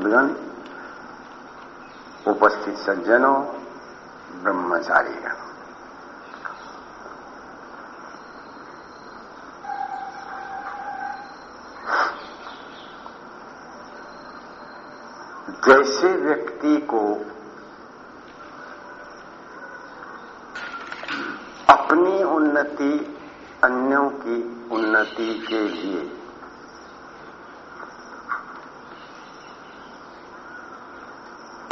समाधनी उपस्थित सज्जनों ब्रह्मचारीगण जैसे व्यक्ति को अपनी उन्नति अन्यों की उन्नति के लिए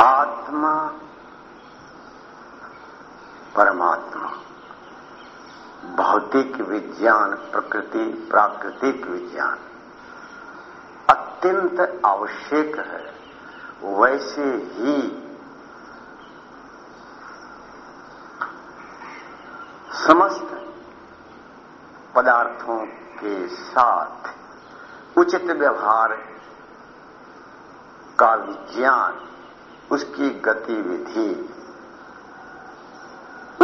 आत्मा परमात्मा भौतिक विज्ञान प्रकृति प्राकृतिक विज्ञान अत्यंत आवश्यक है, वैसे ही समस्त पदार्थों के साथ उचित व्यवहार का विज्ञान उसकी गतिविधि,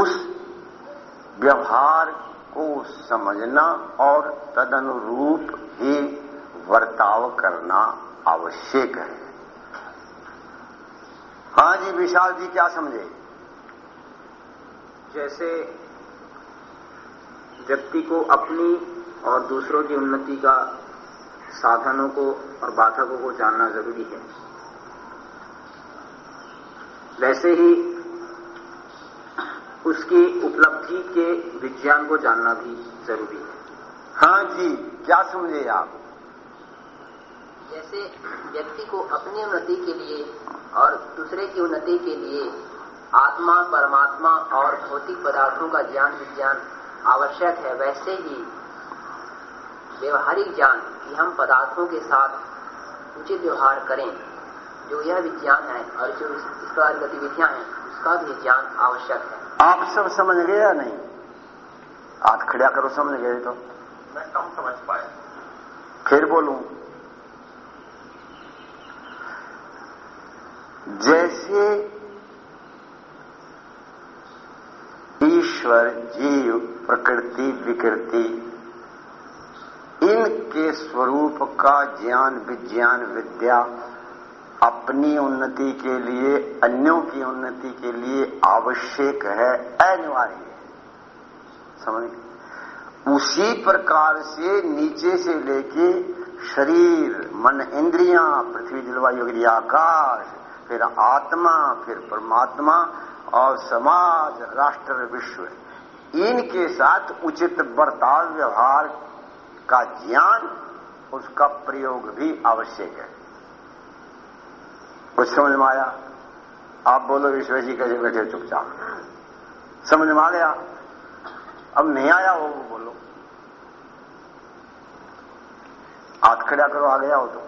उस व्यवहार को समझना और तदनुरूप ही वर्ताव करना आवश्यक है। हाँ जी, विशाल जी क्या समझे? जैसे व्यक्ति को अपनी और दूसरों की उन्नति का साधनों को और बाधकों को जानना ज़रूरी है। वैसे ही उसकी उपलब्धि के विज्ञान को जानना भी ज़रूरी है। हाँ जी क्या समझे आप? जैसे व्यक्ति को अपनी उन्नति के लिए और दूसरे की उन्नति के लिए आत्मा परमात्मा और भौतिक पदार्थों का ज्ञान विज्ञान आवश्यक है वैसे ही व्यवहारिक ज्ञान कि हम पदार्थों के साथ उचित व्यवहार करें जो यह विज्ञान है और जो इस प्रकार गतिविधियाँ हैं उसका भी ज्ञान आवश्यक है। आप सब समझ गए या नहीं? हाथ खड़ा करो समझ गए तो। मैं कम समझ पाया। फिर बोलूँ, जैसे ईश्वर जीव प्रकृति विकृति, इनके स्वरूप का ज्ञान, विज्ञान, विद्या अपनी उन्नति के लिए, अन्यों की उन्नति के लिए आवश्यक है, अनिवार्य है। समझ उसी प्रकार से नीचे से लेके शरीर, मन, इंद्रियाँ, पृथ्वी, जलवायु आकाश, फिर आत्मा, फिर परमात्मा और समाज, राष्ट्र, विश्व, इनके साथ उचित बर्ताव व्यवहार का ज्ञान, उसका प्रयोग भी आवश्यक है। कुछ समझ में आया? आप बोलो विश्व जी कैसे बैठे चुपचाप। समझ में आ गया? अब नहीं आया वो बोलो हाथ खड़ा करो, आ गया हो तो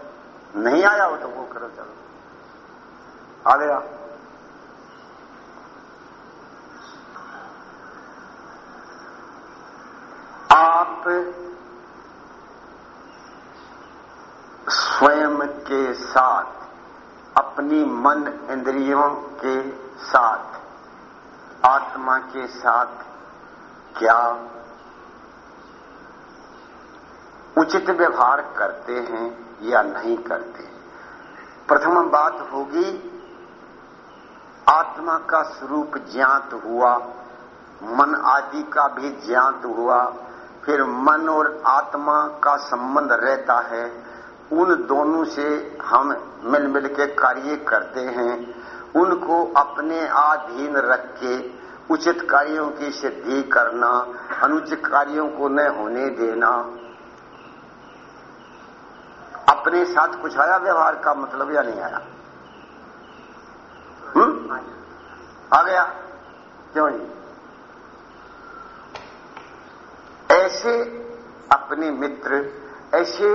नहीं आया हो तो वो करो, चलो। आ गया। आप स्वयं के साथ, अपनी मन इंद्रियों के साथ, आत्मा के साथ क्या उचित व्यवहार करते हैं या नहीं करते प्रथम बात होगी, आत्मा का स्वरूप ज्ञात हुआ, मन आदि का भी ज्ञात हुआ, फिर मन और आत्मा का संबंध रहता है। उन दोनों से हम मिल मिल के कार्य करते हैं। उनको अपने अधीन रख के उचित कार्यों की सिद्धि करना, अनुचित कार्यों को न होने देना अपने साथ कुछ आया व्यवहार का मतलब या नहीं आया? हम्म आ गया। क्यों जी ऐसे अपने मित्र, ऐसे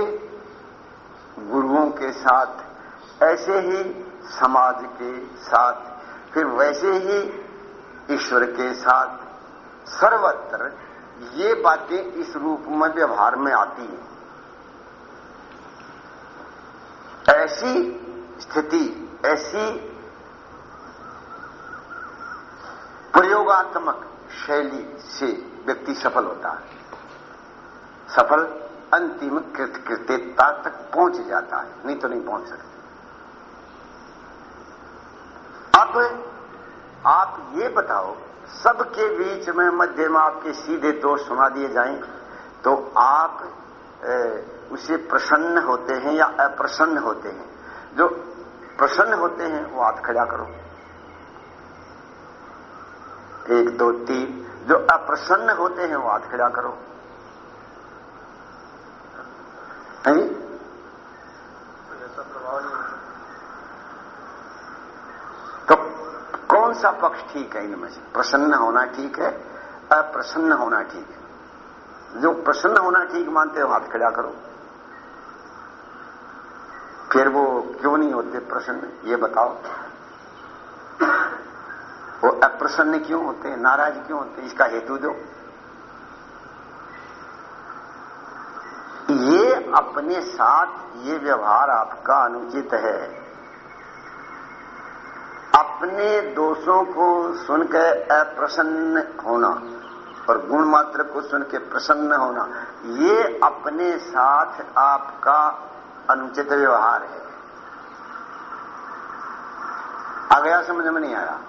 गुरुओं के साथ, ऐसे ही समाज के साथ, फिर वैसे ही ईश्वर के साथ, सर्वत्र ये बातें इस रूप में व्यवहार में आती हैं। ऐसी स्थिति ऐसी प्रयोगात्मक शैली से व्यक्ति सफल होता है। सफल अंतिम कृत कृत्यता तक पहुँच जाता है नहीं तो नहीं पहुँच सकता। अब आप ये बताओ सबके बीच में मध्य में आपके सीधे दोष सुना दिए जाएँ तो आप ए, उसे प्रसन्न होते हैं या अप्रसन्न होते हैं। जो प्रसन्न होते हैं, वो हाथ खड़ा करो। एक, दो, तीन। जो अप्रसन्न होते हैं, वो हाथ खड़ा करो। है? तो कौन सा पक्ष ठीक है इनमें से? प्रसन्न होना ठीक है, अप्रसन्न होना ठीक है। जो प्रसन्न होना ठीक मानते हो हाथ खड़ा करो। फिर वो क्यों नहीं होते प्रसन्न? ये बताओ। वो अप्रसन्न क्यों होते? नाराज़ क्यों होते? इसका हेतु दो। ये अपने साथ ये व्यवहार आपका अनुचित है। अपने दोषों को सुनकर अप्रसन्न होना और गुण मात्र को सुन के प्रसन्न होना, ये अपने साथ आपका अनुचित व्यवहार है। आ गया समझ में नहीं आया?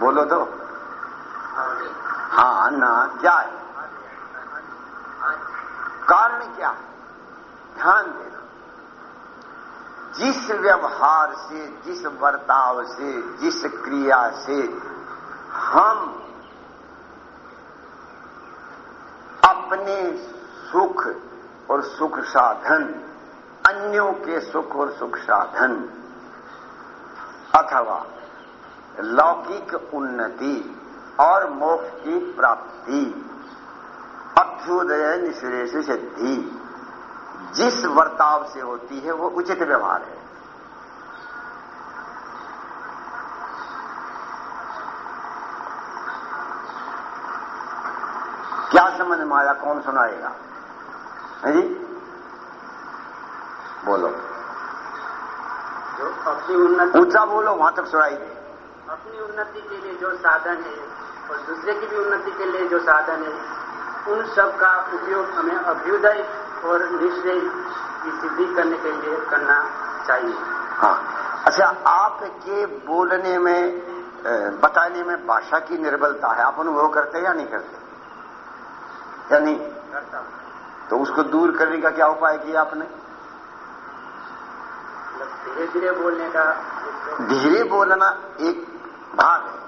बोलो तो। हाँ ना, क्या है? कारण क्या है? ध्यान देना। जिस व्यवहार से, जिस बर्ताव से, जिस क्रिया से हम अपने सुख और सुख साधन अन्यों के सुख और सुख साधन। अथवा लौकिक उन्नति और मोक्ष की प्राप्ति। अभ्युदय निश्रेष सिद्धि। जिस वर्ताव से होती है, वो उचित व्यवहार है। क्या समझ में आया? कौन सुनाएगा? जी बोलो जो अपनी उन्नति ऊँचा बोलो वहाँ तक सुनाई दे अपनी उन्नति के लिए जो साधन है और दूसरे की भी उन्नति के लिए जो साधन है उन सब का उपयोग हमें अभ्युदय और निश्चय की सिद्धि करने के लिए करना चाहिए। हाँ। अच्छा आपके बोलने में बताने में भाषा की निर्बलता है। आप अनुभव करते या नहीं करते? या नहीं? करता तो उसको दूर करने का क्या उपाय किया आपने? धीरे बोलने का। धीरे बोलना एक भाग है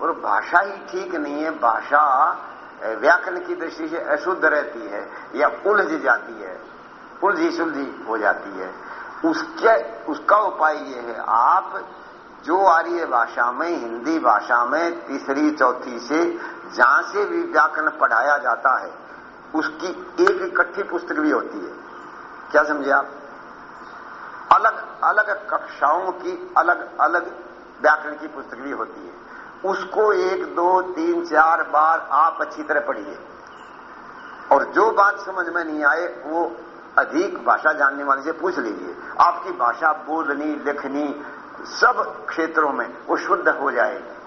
और भाषा ही ठीक नहीं है। भाषा व्याकरण की दृष्टि से अशुद्ध रहती है या उलझ जाती है उलझी सुलझी हो जाती है। उसके, उसका उपाय ये है, आप जो आर्य भाषा में, हिंदी भाषा में, तीसरी, चौथी से, जहाँ से भी व्याकरण पढ़ाया जाता है, उसकी एक इकट्ठी पुस्तक भी होती है। क्या समझे आप? अलग अलग कक्षाओं की अलग अलग व्याकरण की पुस्तक भी होती है। उसको एक, दो, तीन, चार बार आप अच्छी तरह पढ़िए। और जो बात समझ में नहीं आए, वो अधिक भाषा जानने वाले से पूछ लीजिए। आपकी भाषा बोलनी, लिखनी, सब क्षेत्रों में वो शुद्ध हो जाएगी।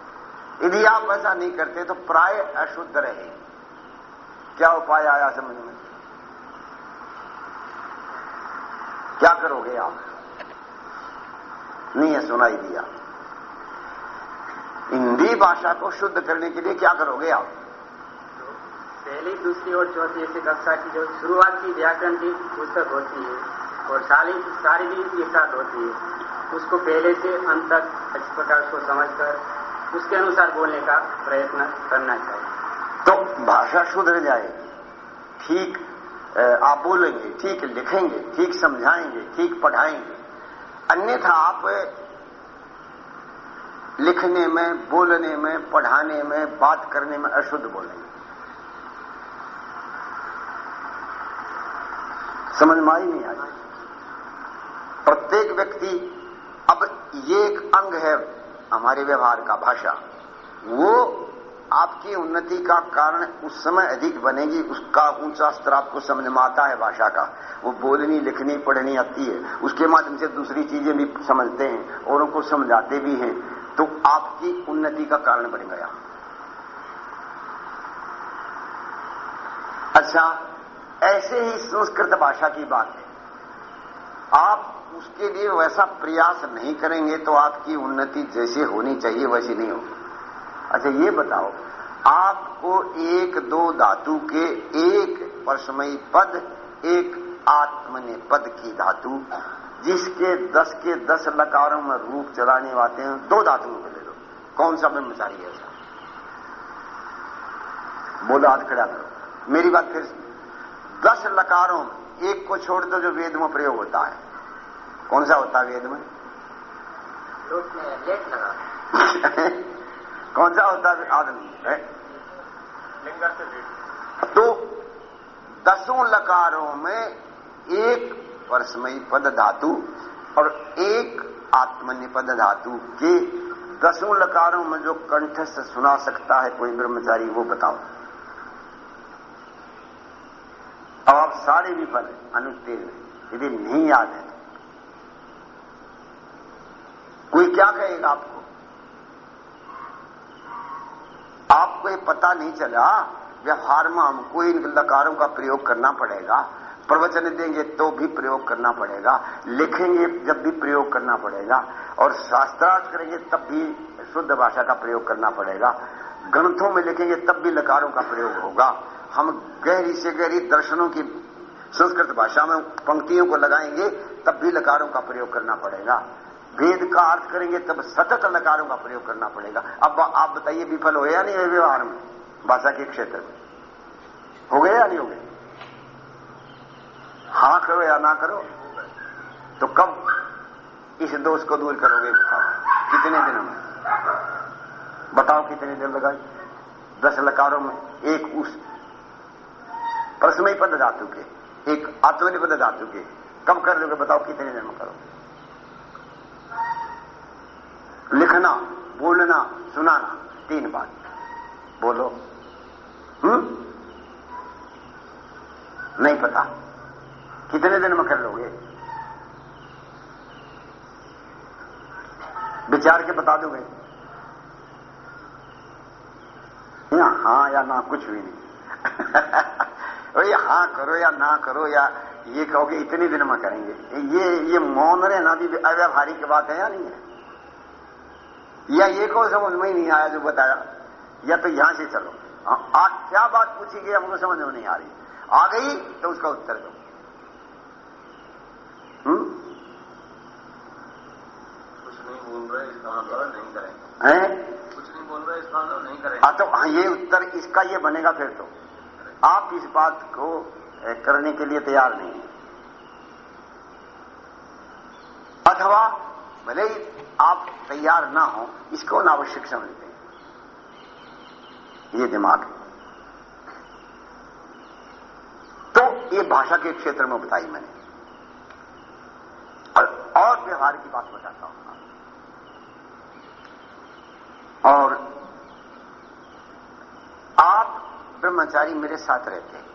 यदि आप ऐसा नहीं करते तो प्राय अशुद्ध रहे क्या उपाय आया समझ में? क्या करोगे आप? नहीं है सुनाई दिया। हिंदी भाषा को शुद्ध करने के लिए क्या करोगे आप? पहली दूसरी और चौथी ऐसी कक्षा की जो शुरुआत की व्याकरण की पुस्तक होती है और सारी सारी भी एक साथ होती है। उसको पहले से अंत तक अच्छी प्रकार उसको समझकर उसके अनुसार बोलने का प्रयत्न करना चाहिए। तो भाषा सुधर जाएगी ठीक आप बोलेंगे ठीक लिखेंगे ठीक समझाएँगे ठीक पढ़ाएँगे अन्यथा आप लिखने में, बोलने में, पढ़ाने में, बात करने में अशुद्ध बोलेंगे। समझ में आई नहीं आई? प्रत्येक व्यक्ति अब ये एक अंग है, हमारे व्यवहार का भाषा। वो आपकी उन्नति का कारण उस समय अधिक बनेगी, उसका ऊँचा स्तर आपको समझ में आता है भाषा का। वो बोलनी, लिखनी, पढ़नी आती है। उसके माध्यम से दूसरी चीज़ें भी समझते हैं, और उनको समझाते भी हैं। तो आपकी उन्नति का कारण बन गया। अच्छा ऐसे ही संस्कृत भाषा की बात है। आप उसके लिए वैसा प्रयास नहीं करेंगे तो आपकी उन्नति जैसे होनी चाहिए, वैसी नहीं होगी। अच्छा ये बताओ आपको एक दो धातु के एक परसमयी पद एक आत्मने पद की धातु जिसके दस के दस लकारों में रूप चलाने वाते हैं दो धातुओं को ले लो। कौन सा ब्रह्मचारी है ऐसा? बोलो हाथ खड़ा करो। मेरी बात फिर दस लकारों एक को छोड़ दो जो वेद में प्रयोग होता है। कौन सा होता है वेद में? लगा। कौन सा होता आदमी, है? तो दसों लकारों में एक परसमयी पद धातु और एक आत्मनिपद धातु के दसों लकारों में जो कंठस्थ सुना सकता है कोई ब्रह्मचारी, वो बताओ। अब आप सारे भी विफल अनुत्तीर्ण यदि नहीं याद है, कोई क्या कहेगा आपको? आपको ये पता नहीं चला, व्यवहार में हमको इन लकारों का प्रयोग करना पड़ेगा। प्रवचन देंगे तो भी प्रयोग करना पड़ेगा, लिखेंगे जब भी प्रयोग करना पड़ेगा, और शास्त्रार्थ करेंगे तब भी शुद्ध भाषा का प्रयोग करना पड़ेगा। ग्रंथों में लिखेंगे तब भी लकारों का प्रयोग होगा। हम गहरी से गहरी दर्शनों की संस्कृत भाषा में पंक्तियों को लगाएँगे, तब भी लकारों का प्रयोग करना पड़ेगा। वेद का अर्थ करेंगे, तब सतत लकारों का प्रयोग करना पड़ेगा। अब आप बताइए, विफल हो या नहीं है व्यवहार में? भाषा के क्षेत्र में। हो गए या नहीं हो गए? हाँ करो या ना करो तो कब इस दोष को दूर करोगे? बताओ कितने दिनों में? बताओ कितने दिन लगाए? दस लकारों में एक उस प्रश्न पद धातु के। एक आत्मनिपद धातु के। कब कर लोगे? बताओ कितने दिन में करो लिखना, बोलना, सुनाना, तीन बात। बोलो। हम्म? नहीं पता। कितने दिन में कर लोगे? विचार के बता दोगे? या हाँ या ना, कुछ भी नहीं। हाँ करो या ना करो या ये कहोगे इतने दिन में करेंगे। ये ये मौन रहना भी अव्यवहारिक बात है या नहीं है? या ये को समझ में ही नहीं आया जो बताया? या तो यहाँ से चलो। आ, क्या बात पूछी गई हमको समझ में नहीं आ रही। आ गई तो उसका उत्तर दो। हम्म? कुछ नहीं बोल रहे इसका मतलब नहीं करेंगे। हैं? कुछ नहीं बोल रहे इसका मतलब नहीं करेंगे। हाँ तो हाँ ये उत्तर इसका ये बनेगा फिर तो। आप इस बात को करने के लिए तैयार नहीं अथवा भले ही आप तैयार ना हो इसको अनावश्यक समझते हैं। ये दिमाग तो ये भाषा के क्षेत्र में बताई मैंने। और, और व्यवहार की बात बताता हूँ। और आप ब्रह्मचारी मेरे साथ रहते हैं।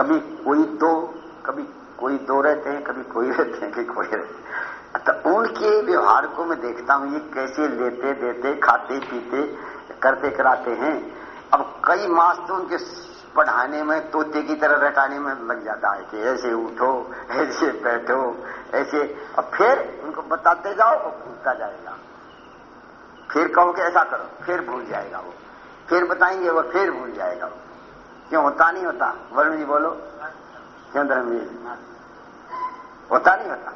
कभी कोई दो, कभी कोई दो रहते हैं, कभी कोई रहते हैं, कभी कोई रहते हैं। तो उनके व्यवहार को मैं देखता हूँ, ये कैसे लेते, देते, खाते, पीते, करते, कराते हैं। अब कई मास तो उनके पढ़ाने में, तोते की तरह रटाने में लग जाता है कि ऐसे उठो, ऐसे बैठो, ऐसे। अब फिर उनको बताते जाओ और भूलता जाएगा। फिर कहो कि ऐसा करो, फिर भूल जाएगा वो। फिर बताएँगे वो, फिर भूल जाएगा वो। क्यों? होता नहीं होता। वरुण जी बोलो। क्यों धर्मवीर जी? होता नहीं होता।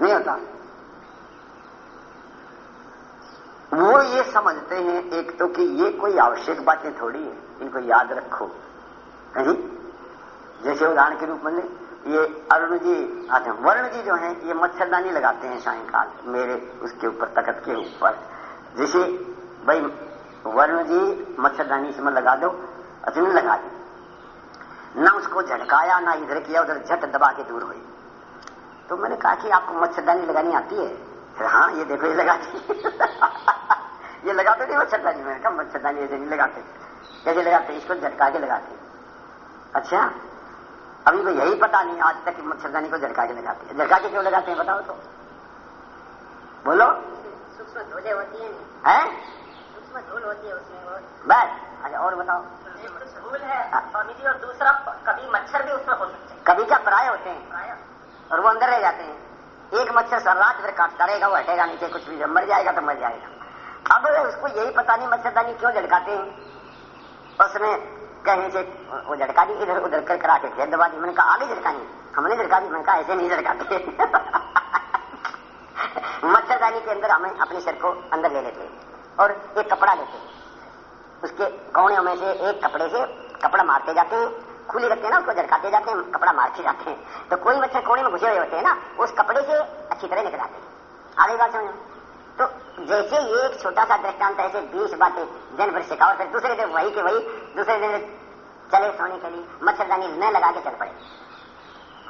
नहीं होता। वो ये समझते हैं एक तो कि ये कोई आवश्यक बातें थोड़ी है। इनको याद रखो। कहीं जैसे उदाहरण के रूप में ये अरुण जी अच्छा वरुण जी जो हैं, ये मच्छरदानी लगाते हैं सायंकाल। मेरे उसके ऊपर तकत के ऊपर। जैसे, भाई वरुण जी मच्छरदानी इसमें लगा दो अच्छा नहीं लगा दी। ना उसको झटकाया ना इधर किया उधर झट दबा के दूर हुई। तो मैंने कहा कि आपको मच्छरदानी लगानी आती है? फिर हाँ ये देखो ये लगा दी ये लगाते नहीं मच्छरदानी मैंने कहा मच्छरदानी ऐसे नहीं लगाते। कैसे लगाते? इसको झटका के लगाते। अच्छा अभी तो यही पता नहीं आज तक मच्छरदानी को झटका के लगाते हैं। झटका के क्यों लगाते हैं बताओ तो। बोलो। सूक्ष्म होती है है? धूल होती है उसमें बस अच्छा और बताओ। धूल है। जी और दूसरा कभी मच्छर भी उसमें हो सकते हैं कभी क्या पराये होते हैं? हैं और वो अंदर रह जाते हैं। एक मच्छर सर रात फिर काटता रहेगा वो हटेगा नीचे, कुछ भी मर जाएगा तो मर जाएगा। अब उसको यही पता नहीं, मच्छरदानी क्यों झटकाते हैं? उसने कहीं से वो झटका दी, इधर, उधर कर, करा के फिर दबा दी। मैंने कहा आगे झटकानी हमने झटका दी, मैंने कहा, ऐसे नहीं झटकाते मच्छरदानी के अंदर हमें अपने सिर को अंदर ले लेते और एक कपड़ा लेते हैं। उसके कोने में से एक कपड़े से कपड़ा मारते जाते हैं, खुली रखते हैं ना, उसको झटकाते जाते हैं, कपड़ा मारते जाते हैं। तो कोई मच्छर कोने में घुसे हुए होते हैं ना, उस कपड़े से अच्छी तरह निकल आते हैं। आगे बात समझ। तो जैसे ये एक छोटा सा दृष्टांत ऐसे बीस बातें दिन भर सिखाओ, फिर दूसरे दिन वही के वही, दूसरे दिन चले सोने के लिए, मच्छरदानी न लगा के चल पड़े।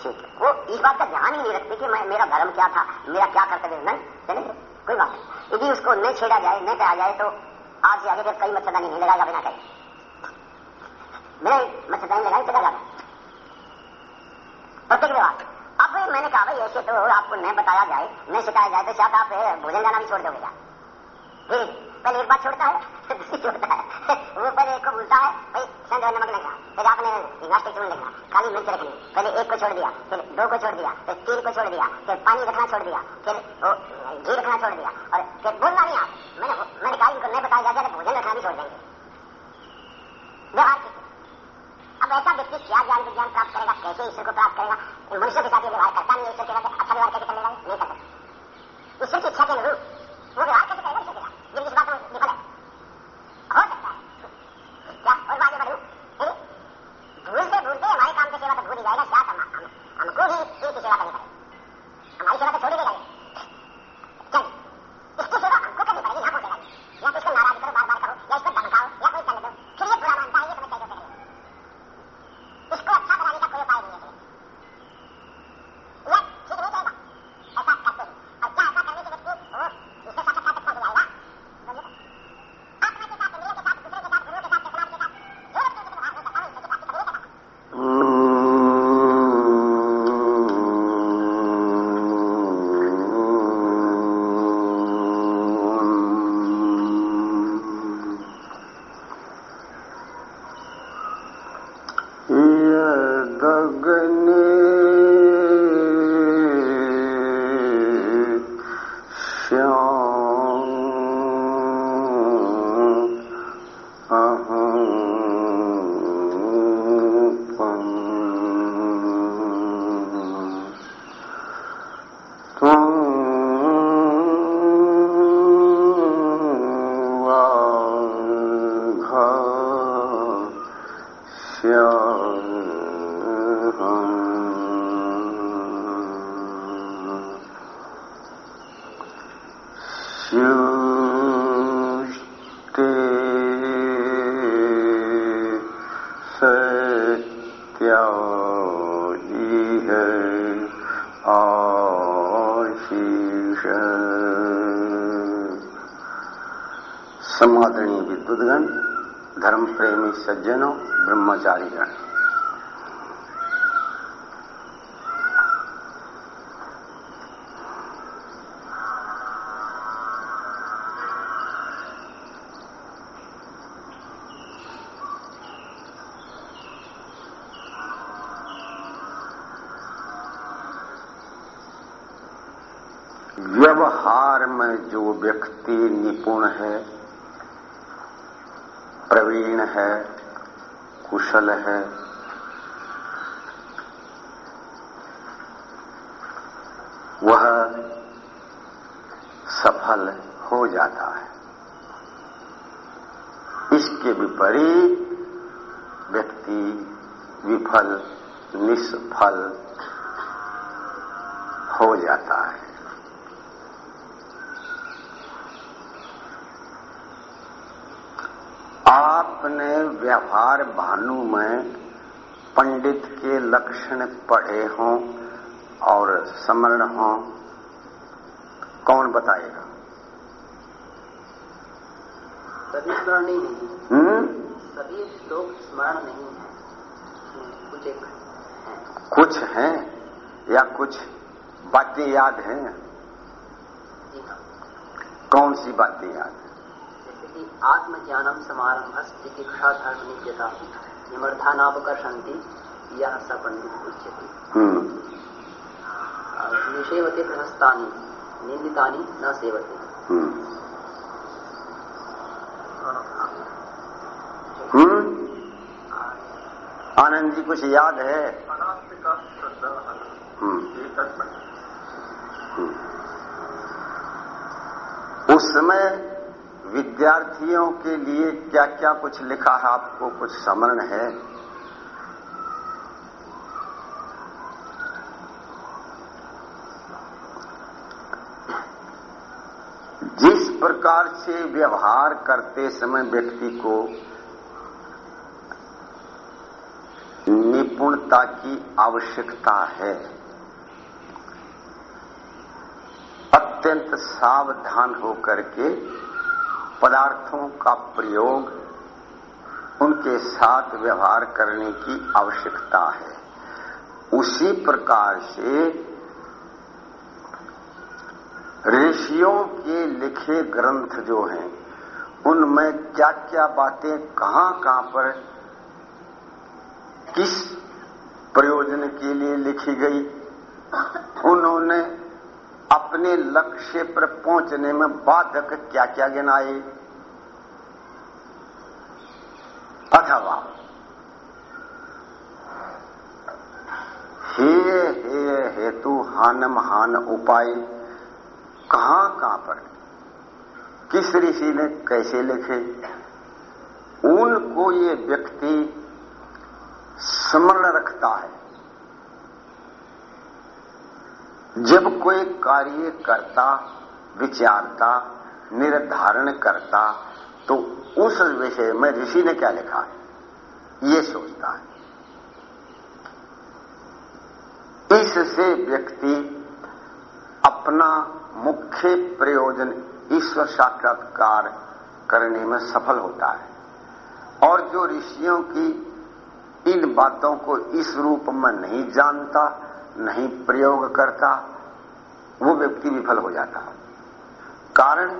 ठीक है। वो इस बात का ध्यान ही नहीं रखते कि मैं, मेरा धर्म क्या था, मेरा क्या कर्तव्य नहीं, चलेंगे। कोई बात नहीं। यदि उसको न छेड़ा जाए, न करा जाए तो आज से आगे फिर कई मच्छरदानी नहीं लगाएगा बिना कहीं। बिना मच्छरदानी लगाई, चला जाना प्रत्येक व्यवहार। अब मैंने कहा, भाई, ऐसे तो आपको न बताया जाए, न सिखाया जाए तो शायद आप भोजन जाना भी छोड़ दोगे क्या? फिर पहले एक बार छोड़ता है वो पहले एक को बोलता है, भाई संदेह नमक लेना फिर आपने नाश्ते चून लेना काली मिर्च रखनी। पहले एक को छोड़ दिया, फिर दो को छोड़ दिया, फिर तीन को छोड़ दिया, फिर पानी रखना छोड़ दिया, फिर घी रखना छोड़ दिया। और फिर बोलना नहीं आप। मैंने मैंने कहा इनको नहीं बताया जाए तो भोजन रखना भी छोड़ देंगे। व्यवहार अब ऐसा व्यक्ति क्या ज्ञान विज्ञान प्राप्त करेगा, कैसे ईश्वर को प्राप्त करेगा? मनुष्य के साथ व्यवहार करता नहीं ईश्वर के साथ अच्छा व्यवहार कैसे करेगा नहीं कर सकता। ईश्वर की इच्छा के अनुरूप वो व्यवहार कैसे करेगा, ईश्वर ಬೇಡ ಜಾತ समादनी विद्युतगण धर्म प्रेमी सज्जनों ब्रह्मचारीगण व्यवहार में जो व्यक्ति निपुण है प्रवीण है कुशल है वह सफल हो जाता है इसके विपरीत व्यक्ति विफल निष्फल हो जाता है आपने व्यवहार भानु में पंडित के लक्षण पढ़े हों और स्मरण हों कौन बताएगा सभी स्मरण नहीं है हम्म सभी श्लोक स्मरण नहीं है कुछ एक है कुछ हैं या कुछ बातें याद हैं? कौन सी बातें याद हैं? जैसे कि आत्मज्ञानम समारंभ चिकित्सा धर्म नित्यता। निमर्था नावकर्षंती यह स पंडित उच्यते। हम्म। निषेवते प्रहस्तानी निंदितानी न सेवते। हम्म। हम्म। आनंद जी कुछ याद है? उस समय विद्यार्थियों के लिए क्या क्या कुछ लिखा है? आपको कुछ स्मरण है? जिस प्रकार से व्यवहार करते समय व्यक्ति को निपुणता की आवश्यकता है। अत्यंत सावधान होकर के पदार्थों का प्रयोग उनके साथ व्यवहार करने की आवश्यकता है। उसी प्रकार से ऋषियों के लिखे ग्रंथ जो हैं, उनमें क्या क्या बातें कहाँ कहाँ पर, किस प्रयोजन के लिए लिखी गई, उन्होंने अपने लक्ष्य पर पहुँचने में बाधक क्या क्या गिनाए? अथवा, हे हे, हेतु हानम हान उपाय कहाँ कहाँ पर? किस ऋषि ने कैसे लिखे? उनको ये व्यक्ति स्मरण रखता है। जब कोई कार्य करता, विचारता, निर्धारण करता तो उस विषय में ऋषि ने क्या लिखा? है ये सोचता है। इससे व्यक्ति अपना मुख्य प्रयोजन ईश्वर साक्षात्कार करने में सफल होता है। और जो ऋषियों की इन बातों को इस रूप में नहीं जानता नहीं प्रयोग करता, वो व्यक्ति विफल हो जाता कारण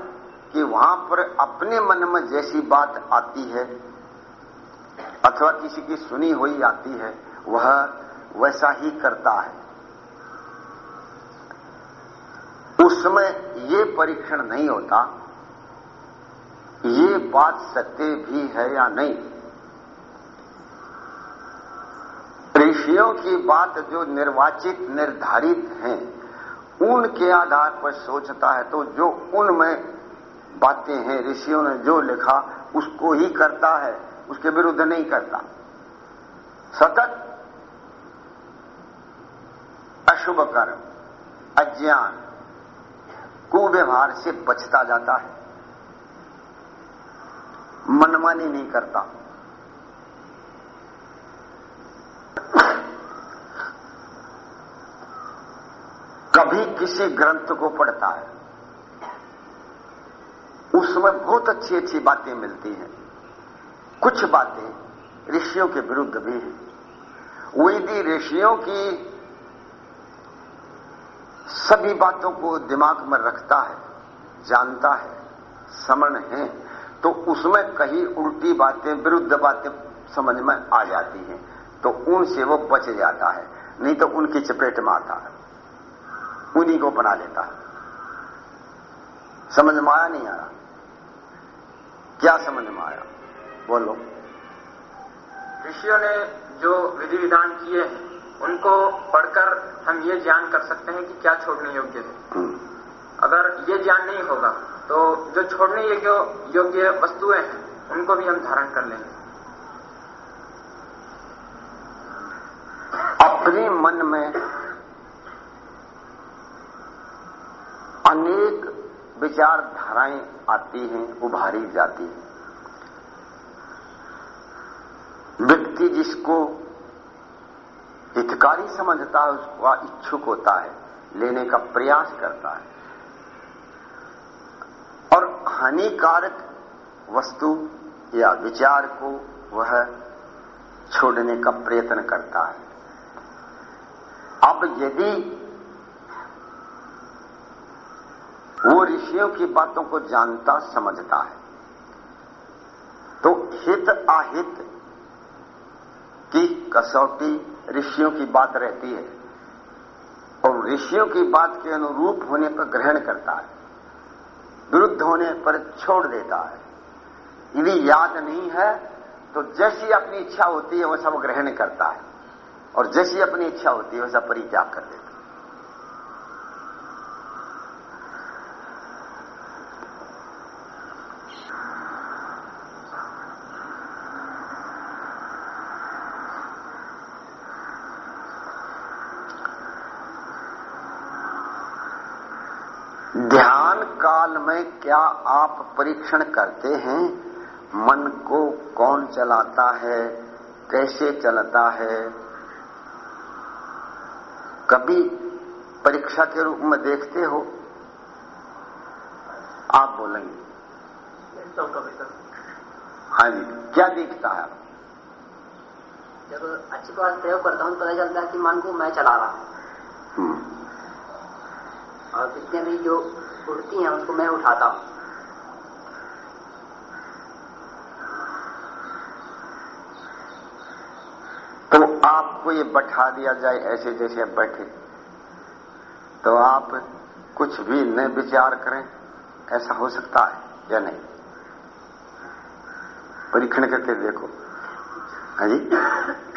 कि वहाँ पर अपने मन में जैसी बात आती है, अथवा किसी की सुनी हुई आती है, वह वैसा ही करता है। उसमें ये परीक्षण नहीं होता, ये बात सत्य भी है या नहीं। ऋषियों की बात जो निर्वाचित, निर्धारित हैं, उनके आधार पर सोचता है तो जो उनमें बातें हैं, ऋषियों ने जो लिखा, उसको ही करता है, उसके विरुद्ध नहीं करता। सतत अशुभ कर्म, अज्ञान, कुव्यवहार से बचता जाता है। मनमानी नहीं करता। कभी किसी ग्रंथ को पढ़ता है, उसमें बहुत अच्छी अच्छी बातें मिलती हैं। कुछ बातें ऋषियों के विरुद्ध भी हैं। वो यदि ऋषियों की सभी बातों को दिमाग में रखता है, जानता है समण है तो उसमें कहीं उल्टी बातें, विरुद्ध बातें समझ में आ जाती हैं तो उनसे वो बच जाता है, नहीं तो उनकी चपेट में आता है। उन्हीं को बना लेता। समझ में आया नहीं आया क्या समझ में आया? बोलो। ऋषियों ने जो विधि विधान किए हैं उनको पढ़कर हम ये ज्ञान कर सकते हैं कि क्या छोड़ने योग्य है। हम्म, अगर ये ज्ञान नहीं होगा तो जो छोड़ने योग्य योग्य वस्तुएँ हैं उनको भी हम धारण कर लेंगे। अपने मन में अनेक विचारधाराएँ आती हैं, उभारी जाती हैं। व्यक्ति जिसको हितकारी समझता है, उसको इच्छुक होता है, लेने का प्रयास करता है। और हानिकारक वस्तु या विचार को वह छोड़ने का प्रयत्न करता है। अब यदि वो ऋषियों की बातों को जानता, समझता है। तो हित आहित की कसौटी ऋषियों की बात रहती है और ऋषियों की बात के अनुरूप होने पर ग्रहण करता है। विरुद्ध होने पर छोड़ देता है। यदि याद नहीं है तो जैसी अपनी इच्छा होती है वह सब ग्रहण करता है। और जैसी अपनी इच्छा होती है वैसा परित्याग कर देता है ध्यान काल में क्या आप परीक्षण करते हैं? मन को कौन चलाता है? कैसे चलता है? कभी परीक्षा के रूप में देखते हो? आप बोलेंगे। हाँ जी क्या देखता है जब अच्छी बात प्रयोग करता हूँ पता चलता है कि मन को मैं चला रहा हूँ। हम्म। और जितने भी जो उड़ती हैं उसको मैं उठाता हूँ। तो आपको ये बैठा दिया जाए ऐसे जैसे आप बैठे। तो आप कुछ भी न विचार करें, ऐसा हो सकता है या नहीं? परीक्षण करके देखो। हाँ जी?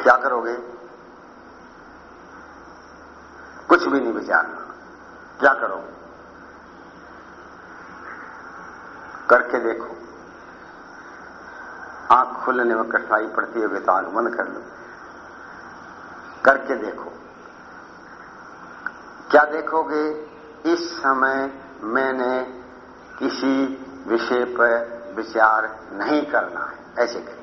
क्या करोगे? कुछ भी नहीं विचारना। क्या करोगे? करके देखो। आँख खुलने में कठिनाई पड़ती है तो आगमन कर लो। करके देखो। क्या देखोगे? इस समय मैंने किसी विषय पर विचार नहीं करना है। ऐसे करें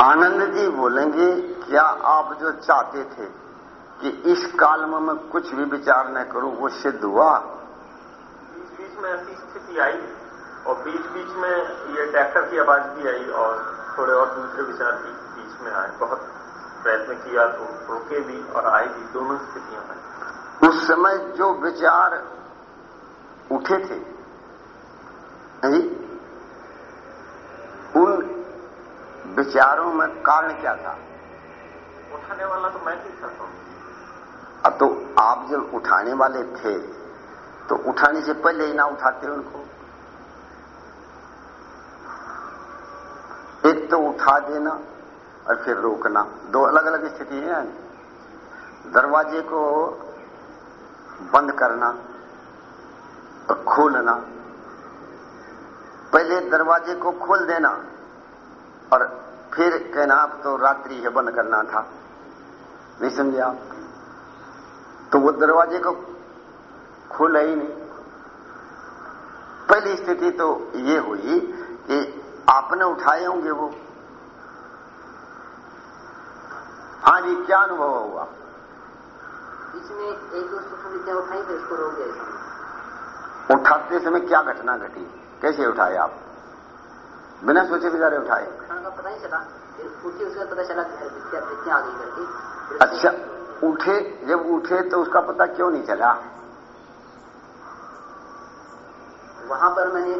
आनंद जी बोलेंगे क्या आप जो चाहते थे कि इस काल में मैं कुछ भी विचार न करूँ वो सिद्ध हुआ? बीच बीच में ऐसी स्थिति आई और बीच बीच में ये ट्रैक्टर की आवाज़ भी आई और थोड़े और दूसरे विचार भी बीच में आए। बहुत प्रयत्न किया तो रोके भी और आए भी। दोनों स्थितियाँ आई उस समय जो विचार उठे थे नहीं उन विचारों में कारण क्या था? उठाने वाला तो मैं ही करता हूँ। अब तो आप जब उठाने वाले थे तो उठाने से पहले ही ना उठाते उनको। एक तो उठा देना और फिर रोकना। दो अलग अलग स्थिति है। दरवाजे को बंद करना और खोलना। पहले दरवाजे को खोल देना। फिर कहना आप तो रात्रि है बंद करना था। नहीं समझे आप? तो वो दरवाजे को खोला ही नहीं। पहली स्थिति तो ये हुई कि आपने उठाए होंगे वो। हाँ जी क्या अनुभव हुआ? इसमें एक दो सूक्ष्म विद्या उठाई तो इसको रोक उठाते समय क्या घटना घटी? कैसे उठाए आप? बिना सोचे बिचारे उठाए। पता ही चला। फिर उसका पता चला आ गई। करके अच्छा उठे जब उठे तो उसका पता क्यों नहीं चला? वहाँ पर मैंने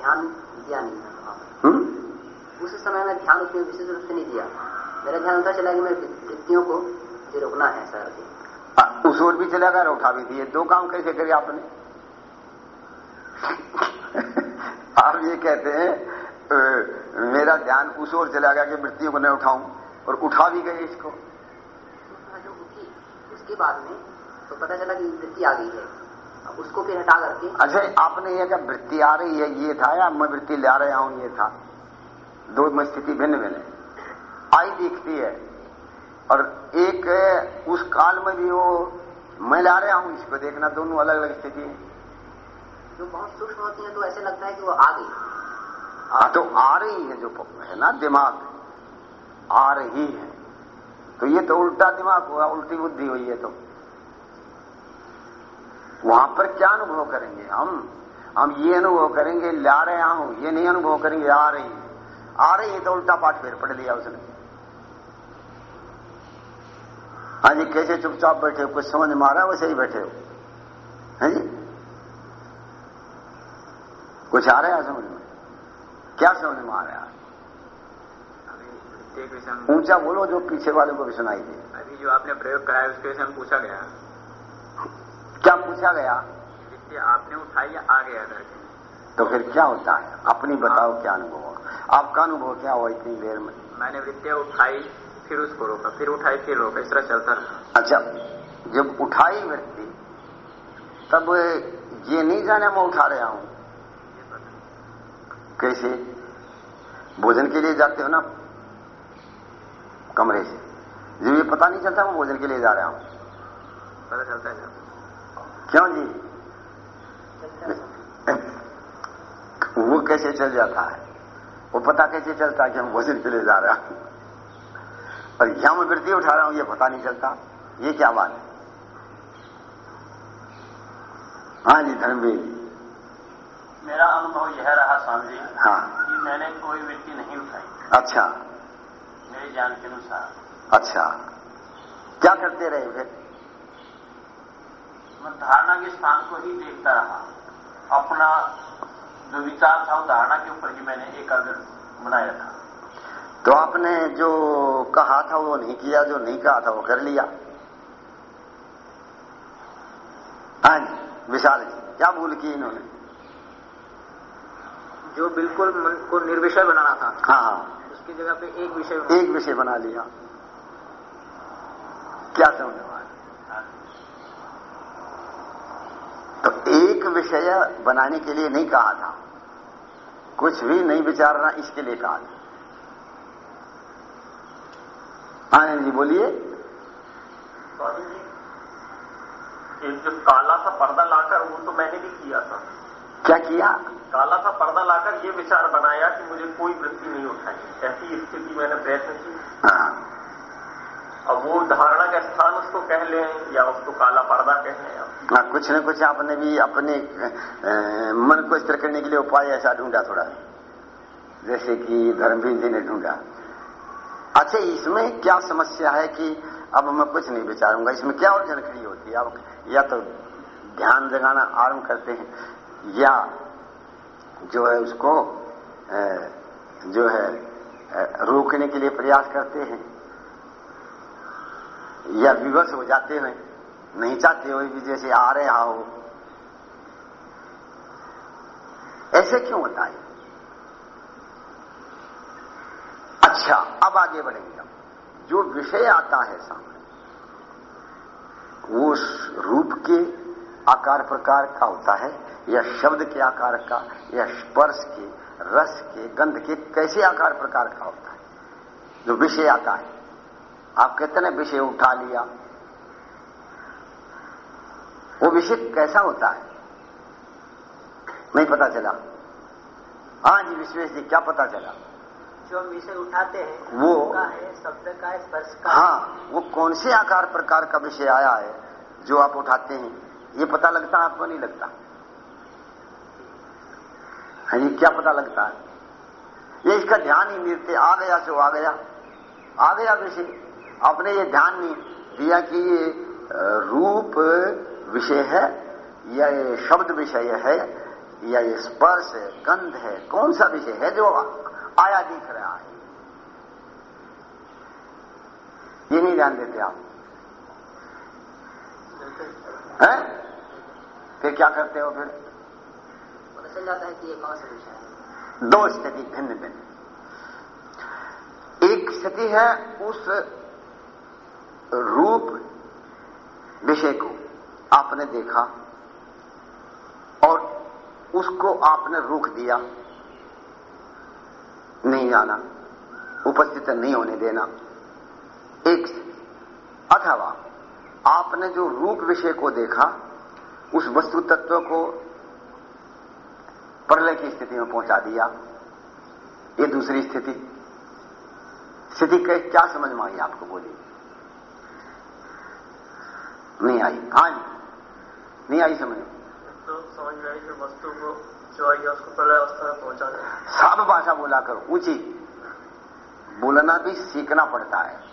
ध्यान दिया नहीं। था वहाँ हम्म उस समय में ध्यान उसमें विशेष रूप से नहीं दिया। मेरा ध्यान उधर चला कि मेरे वृत्तियों को रोकना है सर के उस ओर भी चला गया उठा भी दिए। दो काम कैसे करे आपने? आप ये कहते हैं मेरा ध्यान उस ओर चला गया कि वृत्तियों को न उठाऊं और उठा भी गए इसको। जो उठी उसके बाद में तो पता चला कि वृत्ति आ गई है। उसको फिर हटा करके अच्छा आपने ये क्या वृत्ति आ रही है ये था या मैं वृत्ति ला रहा हूँ ये था? दो में स्थिति भिन्न भिन्न है। आई दिखती है और एक उस काल में भी वो मैं ला रहा हूँ इसको देखना दोनों अलग अलग स्थिति है। जो बहुत सूक्ष्म होती है तो ऐसे लगता है कि वो आ गई। हाँ तो आ रही है जो है ना, दिमाग। आ रही है। तो ये तो उल्टा दिमाग हुआ, उल्टी बुद्धि हुई है तो। वहाँ पर क्या अनुभव करेंगे हम? हम ये अनुभव करेंगे, ला रहे हूँ ये नहीं अनुभव करेंगे, आ रही आ रही है तो उल्टा पाठ फिर पढ़ लिया उसने। हाँ जी, कैसे चुपचाप बैठे हो? कुछ समझ में आ रहा है, वैसे ही बैठे हो। है जी? कुछ आ रहा है समझ में? क्या समझ में आ रहा है? ऊँचा बोलो जो पीछे वाले को भी सुनाई दे। अभी जो आपने प्रयोग कराया उसके विषय में पूछा गया। क्या पूछा गया? आपने उठाई आ गया करके। तो फिर क्या होता है? अपनी बताओ क्या अनुभव हुआ आपका अनुभव क्या हुआ इतनी देर में? मैंने वित्तीय उठाई फिर उसको रोका। फिर उठाई फिर रोका। इस तरह चलता रहा। अच्छा जब उठाई व्यक्ति तब ये नहीं जाने मैं उठा रहा हूँ। कैसे भोजन के लिए जाते हो ना? कमरे से। जब ये पता नहीं चलता, मैं भोजन के लिए जा रहा हूँ। पता चलता है क्यों जी? वो कैसे चल जाता है? वो पता कैसे चलता है कि हम भोजन के लिए जा रहे हैं? और यहाँ मैं वृद्धि उठा रहा हूँ, ये पता नहीं चलता। ये क्या बात है? हाँ जी, धर्मवीर। मेरा अनुभव यह रहा स्वामी जी हाँ। कि मैंने कोई वृत्ति नहीं उठाई। अच्छा। मेरे ज्ञान के अनुसार। अच्छा। क्या करते रहे फिर मैं धारणा के स्थान को ही देखता रहा। अपना जो विचार था वो धारणा के ऊपर ही मैंने एकाग्र बनाया था। तो आपने जो कहा था वो नहीं किया जो नहीं कहा था वो कर लिया। हाँ जी विशाल जी क्या भूल की इन्होंने? जो बिल्कुल मन को निर्विषय बनाना था। हाँ हाँ। उसकी जगह पे एक विषय एक विषय बना लिया। क्या समझ में तो एक विषय बनाने के लिए नहीं कहा था। कुछ भी नहीं विचारना इसके लिए कहा था। आनंद जी बोलिए। स्वामी जी एक जो काला सा पर्दा लाकर वो तो मैंने भी किया था। क्या किया? काला सा पर्दा लाकर ये विचार बनाया कि मुझे कोई वृत्ति नहीं उठाई। ऐसी स्थिति मैंने प्रयत्न की। हाँ। अब वो धारणा का स्थान उसको कह लें या उसको काला पर्दा कह लें। हाँ कुछ न कुछ आपने भी अपने मन को स्थिर करने के लिए उपाय ऐसा ढूंढा थोड़ा। जैसे कि धर्मवीर जी ने ढूंढा। अच्छा इसमें क्या समस्या है कि अब मैं कुछ नहीं विचारूँगा। इसमें क्या उलझन खड़ी होती है? अब या तो ध्यान जगाना आरंभ करते हैं या जो है उसको जो है रोकने के लिए प्रयास करते हैं या विवश हो जाते हैं, नहीं चाहते हो भी जैसे आ रहे हो। ऐसे क्यों होता है अच्छा अब आगे बढ़ेंगे जो विषय आता है सामने, वो रूप के आकार प्रकार का होता है या शब्द के आकार का या स्पर्श के रस के गंध के कैसे आकार प्रकार का होता है? जो विषय आता है। आप कहते ना विषय उठा लिया। वो विषय कैसा होता है? नहीं पता चला। हाँ जी विश्वेश जी क्या पता चला? जो हम विषय उठाते हैं वो का है शब्द का है स्पर्श का हाँ। वो कौन से आकार प्रकार का विषय आया है जो आप उठाते हैं? ये पता लगता आपको नहीं लगता? हाँ ये क्या पता लगता है? ये इसका ध्यान ही नहीं आ गया सो आ गया। आ गया विषय आपने ये ध्यान नहीं दिया कि ये रूप विषय है, या ये शब्द विषय है, या ये स्पर्श है, गंध है, कौन सा विषय है जो आया दिख रहा है? ये नहीं ध्यान देते आप। हैं? फिर क्या करते हो फिर? पता चल जाता है कि ये कौन सा है? दो स्थिति भिन्न भिन्न। एक स्थिति है उस रूप विषय को आपने देखा और उसको आपने रोक दिया। नहीं जाना उपस्थित नहीं होने देना। एक अथवा आपने जो रूप विषय को देखा उस वस्तु तत्व को प्रलय की स्थिति में पहुँचा दिया। ये दूसरी स्थिति। स्थिति क्या समझ में आई आपको बोली? नहीं आई। हाँ जी। नहीं आई समझ तो समझ में आई कि वस्तु को जो आई उसको प्रलय अवस्था में पहुँचा दे सब भाषा बोला करो ऊँची। बोलना भी सीखना पड़ता है।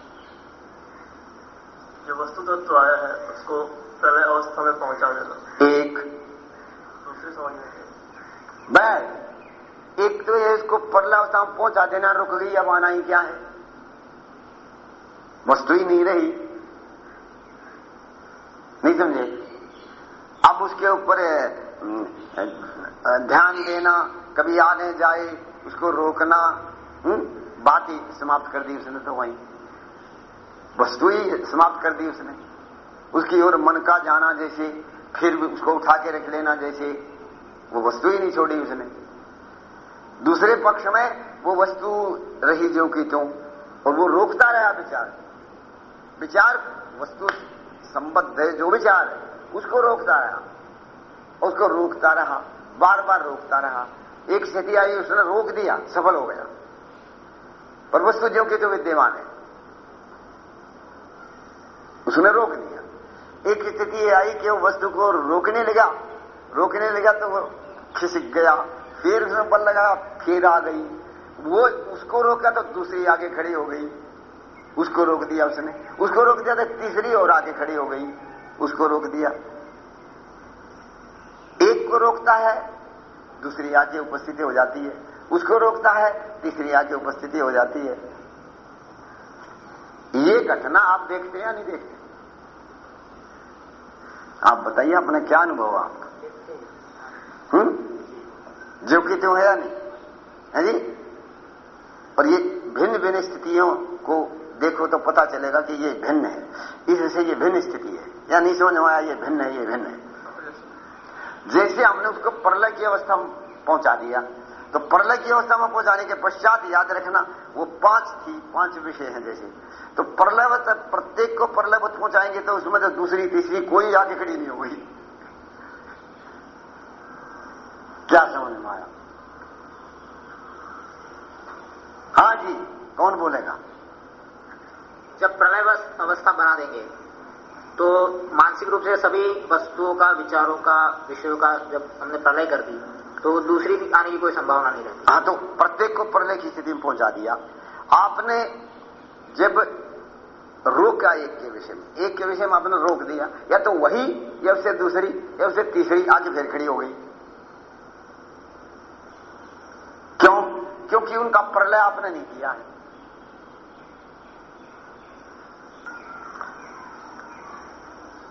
जो वस्तु तत्व आया है उसको प्रलय अवस्था में पहुँचा देना एक। दूसरी समझ एक तो ये इसको परला अवस्था में पहुँचा देना रुक गई अब आना ही क्या है? वस्तु ही नहीं रही। नहीं समझे? अब उसके ऊपर ध्यान देना कभी आने जाए उसको रोकना हुँ? बात ही समाप्त कर दी उसने तो वहीं। वस्तु ही समाप्त कर दी उसने। उसकी ओर मन का जाना जैसे, फिर भी उसको उठा के रख लेना जैसे, वो वस्तु ही नहीं छोड़ी उसने। दूसरे पक्ष में वो वस्तु रही जो की त्यों और वो रोकता रहा विचार। विचार वस्तु संबद्ध है, जो विचार है, उसको रोकता रहा। उसको रोकता रहा बार बार रोकता रहा। एक स्थिति आई, उसने रोक दिया, सफल हो गया। पर वस्तु जो की तो विद्यमान है। उसने रोक दिया। एक स्थिति आई कि वो वस्तु को रोकने लगा। रोकने लगा तो वो खिसक गया। फिर उसने बल लगा फिर आ गई। वो उसको रोका तो दूसरी आगे खड़ी हो गई। उसको रोक दिया उसने। उसको रोक दिया तो तीसरी और आगे खड़ी हो गई। उसको रोक दिया। एक को रोकता है, दूसरी आगे उपस्थिति हो जाती है। उसको रोकता है, तीसरी आगे उपस्थिति हो जाती है। ये घटना आप देखते हैं या नहीं देखते? आप बताइए, अपना क्या अनुभव आपका? जो कि तो है या नहीं, है जी? और ये भिन्न भिन्न स्थितियों को देखो तो पता चलेगा कि ये भिन्न है। इससे ये भिन्न स्थिति है, या नहीं समझ में आया, ये भिन्न है, ये भिन्न है। जैसे हमने उसको प्रलय की अवस्था पहुँचा दिया तो प्रलय की अवस्था में पहुँचाने के पश्चात याद रखना, वो पाँच थी, पाँच विषय हैं जैसे। तो प्रलयवत, प्रत्येक को प्रलयवत पहुंचाएँगे तो उसमें तो दूसरी, तीसरी कोई आगे खड़ी नहीं होगी। क्या समझ में आया? हाँ जी, कौन बोलेगा? जब प्रलय अवस्था बना देंगे तो मानसिक रूप से सभी वस्तुओं का, विचारों का, विषयों का जब हमने प्रलय कर दी तो दूसरी आने की कोई संभावना नहीं रहती। हाँ तो प्रत्येक को प्रलय की स्थिति में पहुँचा दिया। आपने जब रोका एक के विषय में, एक के विषय में आपने रोक दिया, या तो वही, या उससे दूसरी, या उससे तीसरी आगे फिर खड़ी हो गई। क्यों? क्योंकि उनका प्रलय आपने नहीं किया है।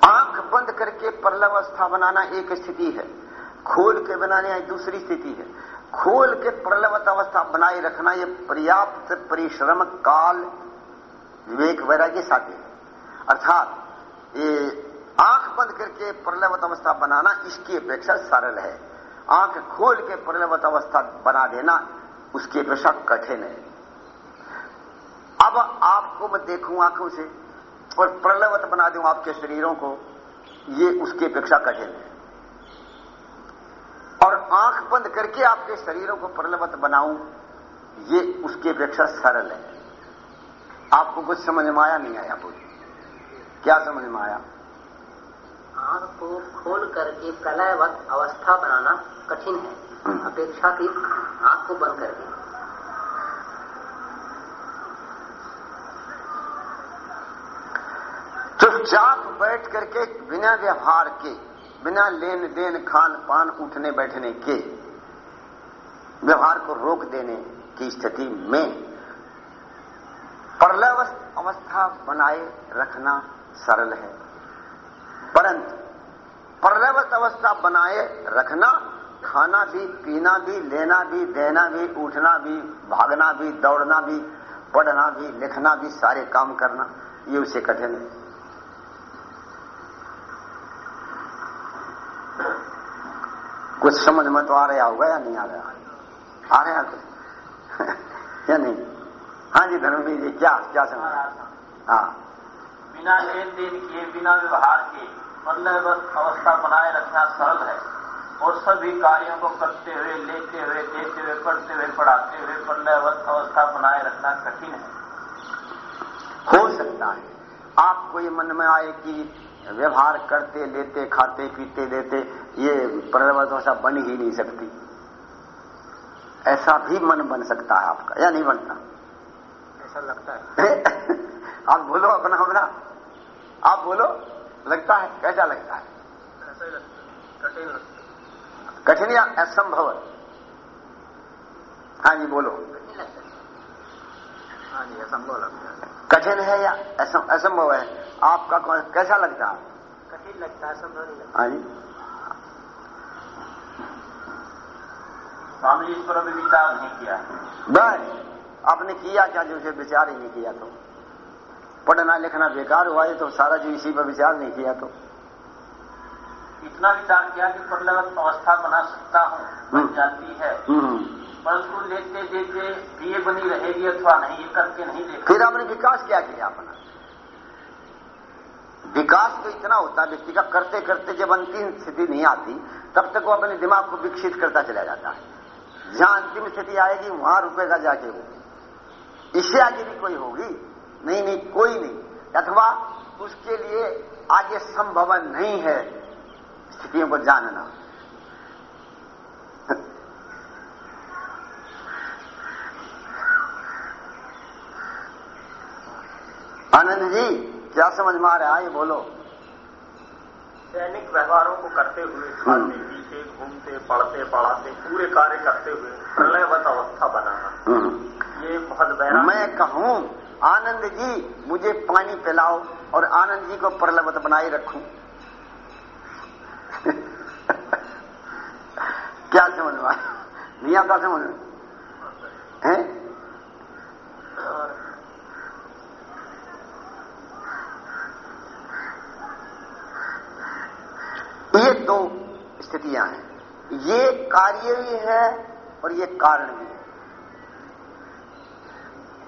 आँख बंद करके प्रलवस्था बनाना एक स्थिति है। खोल के बनाने दूसरी स्थिति है। खोल के प्रलवत अवस्था बनाए रखना यह पर्याप्त परिश्रम काल विवेक वैराग्य साध्य है। अर्थात ये आँख बंद करके प्रलवत अवस्था बनाना इसकी अपेक्षा सरल है। आँख खोल के प्रलवत अवस्था बना देना उसकी अपेक्षा कठिन है। अब आपको मैं देखूँ आँखों से और प्रलवत बना दूँ आपके शरीरों को, ये उसकी अपेक्षा कठिन है। और आँख बंद करके आपके शरीरों को प्रलवत बनाऊँ ये उसकी अपेक्षा सरल है। आपको कुछ समझ में आया? नहीं आया बोलिए। क्या समझ में आया? आँख को खोल करके प्रलयवत अवस्था बनाना कठिन है। अपेक्षा की आँख को बंद करके चुपचाप बैठ करके बिना व्यवहार के बिना लेन देन, खान पान, उठने बैठने के व्यवहार को रोक देने की स्थिति में प्रलय अवस्था बनाए रखना सरल है। परंतु प्रलयवत अवस्था बनाए रखना, खाना भी, पीना भी, लेना भी, देना भी, उठना भी, भागना भी, दौड़ना भी, पढ़ना भी, लिखना भी, सारे काम करना, ये उसे कठिन है। कुछ समझ में तो आ रहा होगा या नहीं आ रहा? आ रहा कुछ? या नहीं? हाँ जी धर्मवीर जी, क्या क्या समझ? हाँ। बिना लेन देन किए, बिना व्यवहार के मतलब अवस्था बनाए रखना सरल है। और सभी कार्यों को करते हुए, लेते हुए, देते हुए, पढ़ते हुए, पढ़ाते हुए पल्लवत अवस्था बनाए रखना कठिन है। हो सकता है। आपको ये मन में आए कि व्यवहार करते लेते खाते पीते देते ये अवस्था बन ही नहीं सकती। ऐसा भी मन बन सकता है आपका या नहीं बनता? ऐसा लगता है। आप बोलो अपना अपना। आप बोलो लगता है कैसा लगता है? ऐसा ही लगता कठिन लगता कठिन या असंभव? हाँ जी बोलो। है। हाँ जी असंभव लगता है। कठिन है या असंभव है? आपका कौन कैसा लगता? है कठिन लगता है असंभव नहीं लगता। हाँ जी। स्वामी जी इस पर अभी विचार नहीं किया। बस आपने किया क्या जो उसे विचार ही नहीं किया तो। पढ़ना लिखना बेकार हुआ है तो सारा जो इसी पर विचार नहीं किया तो। इतना विचार किया कि प्रलवत अवस्था बना सकता हूँ बन हम्म। जाती है। हम्म। पर उसको लेते देते ये बनी रहेगी अथवा नहीं ये करके नहीं देखा। फिर आपने विकास क्या किया अपना? विकास तो इतना होता है व्यक्ति का करते करते जब अंतिम स्थिति नहीं आती, तब तक वो अपने दिमाग को विकसित करता चला जाता है। जहाँ अंतिम स्थिति आएगी, वहाँ रुकेगा जाके वो। इससे आगे भी कोई होगी? नहीं नहीं, कोई नहीं। अथवा उसके लिए आगे संभव नहीं है स्थितियों को जानना। आनंद जी क्या समझ में आ रहा है ये बोलो दैनिक व्यवहारों को करते हुए खाते पीते घूमते पढ़ते पढ़ाते पूरे कार्य करते हुए प्रलयवत अवस्था बनाना हम्म। ये बहुत बहरा मैं कहूँ आनंद जी मुझे पानी पिलाओ और आनंद जी को प्रलवत बनाए रखूँ क्या समझ में आया? आता समझ में हैं? ये दो स्थितियाँ हैं। ये कार्य भी है और ये कारण भी है।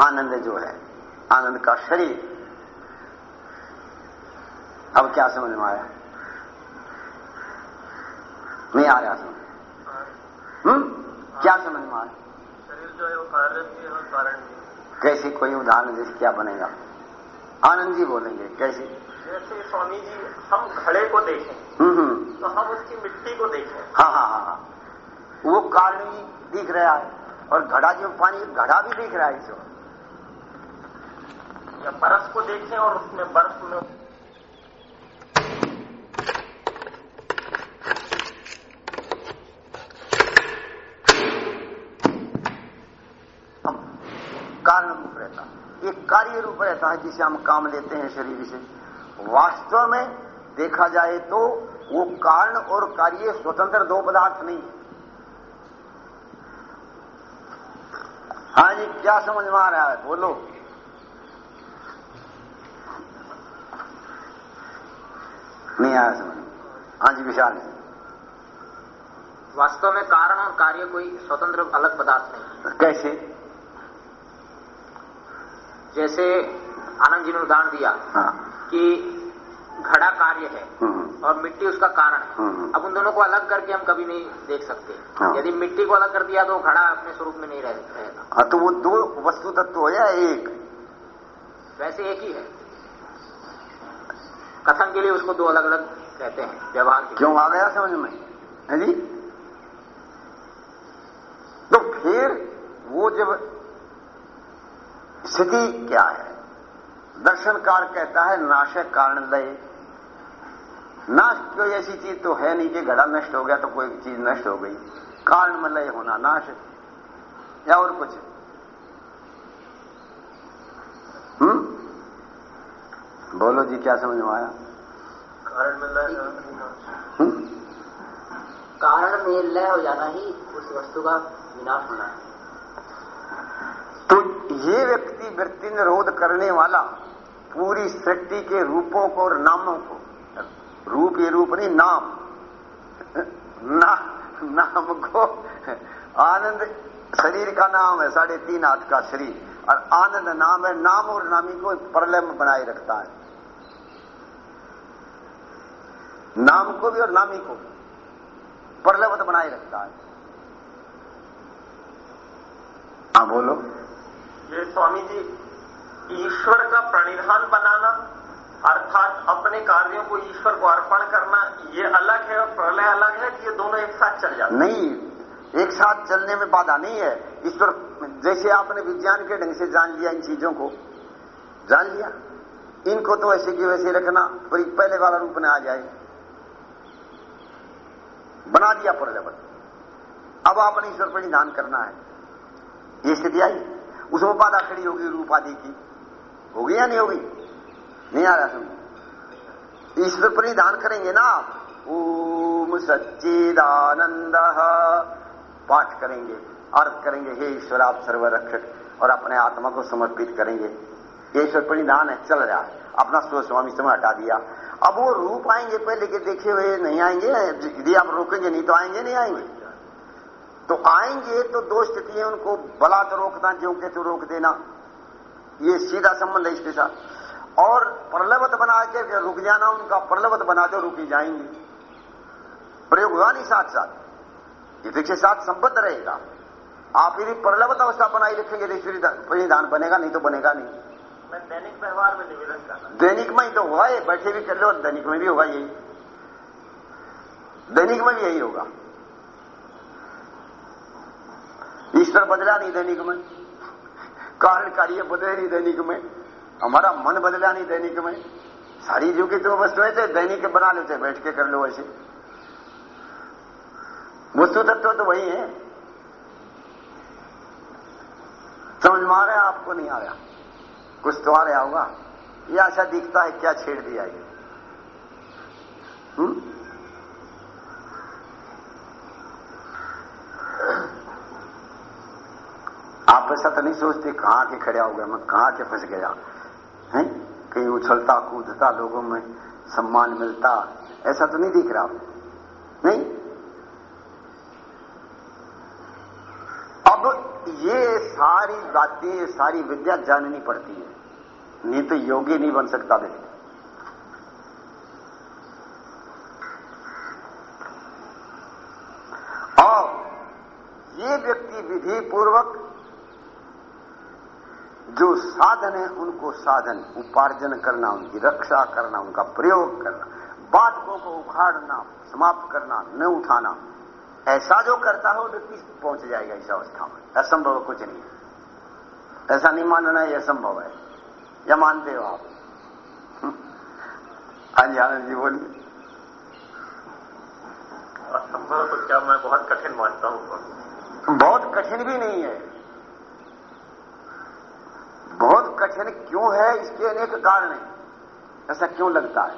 आनंद जो है आनंद का शरीर। अब क्या समझ में आया? नहीं आ रहा समझ हम्म? क्या समझ में आया? शरीर जो है वो कार्य भी है और कारण भी कैसे कोई उदाहरण जैसे क्या बनेगा? आनंद जी बोलेंगे कैसे? जैसे स्वामी जी हम घड़े को देखें हम्म हम्म। तो हम उसकी मिट्टी को देखें। हाँ हाँ हाँ हाँ। वो भी दिख रहा है और घड़ा जो पानी घड़ा भी दिख रहा है इसको बर्फ़ को देखें और उसमें बर्फ़ में कारण रूप रहता। एक कार्य रूप रहता है जिसे हम काम लेते हैं शरीर से। वास्तव में देखा जाए तो वो कारण और कार्य स्वतंत्र दो पदार्थ नहीं। हाँ जी क्या समझ में आ रहा है? बोलो। नहीं आया समझ हाँ जी विशाल जी। वास्तव में कारण और कार्य कोई स्वतंत्र अलग पदार्थ नहीं। कैसे? जैसे आनंद जी ने उदाहरण दिया। हाँ। कि घड़ा कार्य है हम्म और मिट्टी उसका कारण है। हम्म। अब उन दोनों को अलग करके हम कभी नहीं देख सकते। हाँ। यदि मिट्टी को अलग कर दिया तो घड़ा अपने स्वरूप में नहीं रहेगा। हाँ तो वो दो वस्तु तत्व हो या एक? वैसे एक ही है। कथन के लिए उसको दो अलग अलग कहते हैं व्यवहार के क्यों? आ गया समझ में। है जी? तो फिर वो जब स्थिति क्या है? दर्शनकार कहता है नाशक कारण लय। नाश कोई ऐसी चीज़ तो है नहीं कि घड़ा नष्ट हो गया तो कोई चीज़ नष्ट हो गई। कारण में लय होना नाश या और कुछ हम्म बोलो जी क्या समझ में आया? कारण में लय कारण में लय हो जाना ही उस वस्तु का विनाश होना है। तो ये व्यक्ति वृत्ति निरोध करने वाला पूरी सृष्टि के रूपों को और नामों को। रूप ये रूप नहीं नाम। ना, नाम को आनंद शरीर का नाम है साढ़े तीन हाथ का शरीर। और आनंद नाम है नाम और नामी को प्रलय में बनाए रखता है। नाम को भी और नामी को प्रलयवत बनाए रखता है। हाँ बोलो। ये स्वामी जी ईश्वर का प्रणिधान बनाना, अर्थात अपने कार्यों को ईश्वर को अर्पण करना, ये अलग है और प्रलय अलग है कि ये दोनों एक साथ चल जाते नहीं, एक साथ चलने में बाधा नहीं है। ईश्वर, जैसे आपने विज्ञान के ढंग से जान लिया इन चीज़ों को, जान लिया। इनको तो ऐसे की वैसे रखना पहले वाला रूप में आ जाए। बना दिया प्रलयवत अब आपने ईश्वर पर निधान करना है। ये स्थिति आई। उसमें बाधा खड़ी होगी रूप आदि की। होगी या नहीं होगी नहीं आ रहा समझ ईश्वर पर ही दान करेंगे ना आप? ओम सच्चिदानंद। पाठ करेंगे अर्थ करेंगे, हे ईश्वर, आप सर्वरक्षक और अपने आत्मा को समर्पित करेंगे। ये ईश्वर परिधान है, चल रहा अपना स्व स्वामी समय हटा दिया। अब वो रूप आएँगे पहले के देखे हुए नहीं आएँगे? यदि आप रोकेंगे नहीं तो आएँगे, नहीं आएँगे? तो आएँगे तो दो स्थिति है उनको, बला तो रोकना जो के तो रोक देना। ये सीधा संबंध है इसके साथ। और प्रलवत बना के रुक जाना उनका प्रलवत बना दो रुकी जाएँगे। प्रयोग हुआ नहीं साथ साथ ये के साथ संबद्ध रहेगा। आप यदि प्रलवत अवस्था बनाई रखेंगे तो परिधान बनेगा नहीं तो बनेगा नहीं। दैनिक व्यवहार में निवेदन दैनिक में ही तो हुआ है बैठे भी कर लो दैनिक में भी होगा यही। दैनिक में भी यही होगा। ईश्वर बदला नहीं दैनिक में। कारण कार्य बदले नहीं दैनिक में। हमारा मन बदला नहीं दैनिक में। सारी जो की तो वस्तुएँ थे दैनिक बना लेते, बैठ के कर लो ऐसे। वस्तु तत्व तो वही है। समझ में आ रहा आपको नहीं आ रहा। कुछ तो आ रहा होगा। ये ऐसा दिखता है, क्या छेड़ दिया ये? हुँ? ऐसा तो नहीं सोचते कहाँ के खड़ा हो गया मैं कहाँ के फंस गया। है? कहीं उछलता कूदता लोगों में सम्मान मिलता, ऐसा तो नहीं दिख रहा। नहीं? अब ये सारी बातें सारी विद्या जाननी पड़ती है। नहीं तो योगी नहीं बन सकता व्यक्ति और ये व्यक्ति विधि पूर्वक जो साधन है उनको साधन उपार्जन करना उनकी रक्षा करना उनका प्रयोग करना बातों को उखाड़ना समाप्त करना न उठाना ऐसा जो करता है वो व्यक्ति पहुँच जाएगा इस अवस्था में? असंभव कुछ नहीं है। ऐसा नहीं मानना यह असंभव है। या मानते हो आप? हाँ जी आनंद जी बोलिए। असंभव तो क्या मैं बहुत कठिन मानता हूँ। बहुत कठिन भी नहीं है बहुत कठिन क्यों है, इसके अनेक कारण है। ऐसा क्यों लगता है?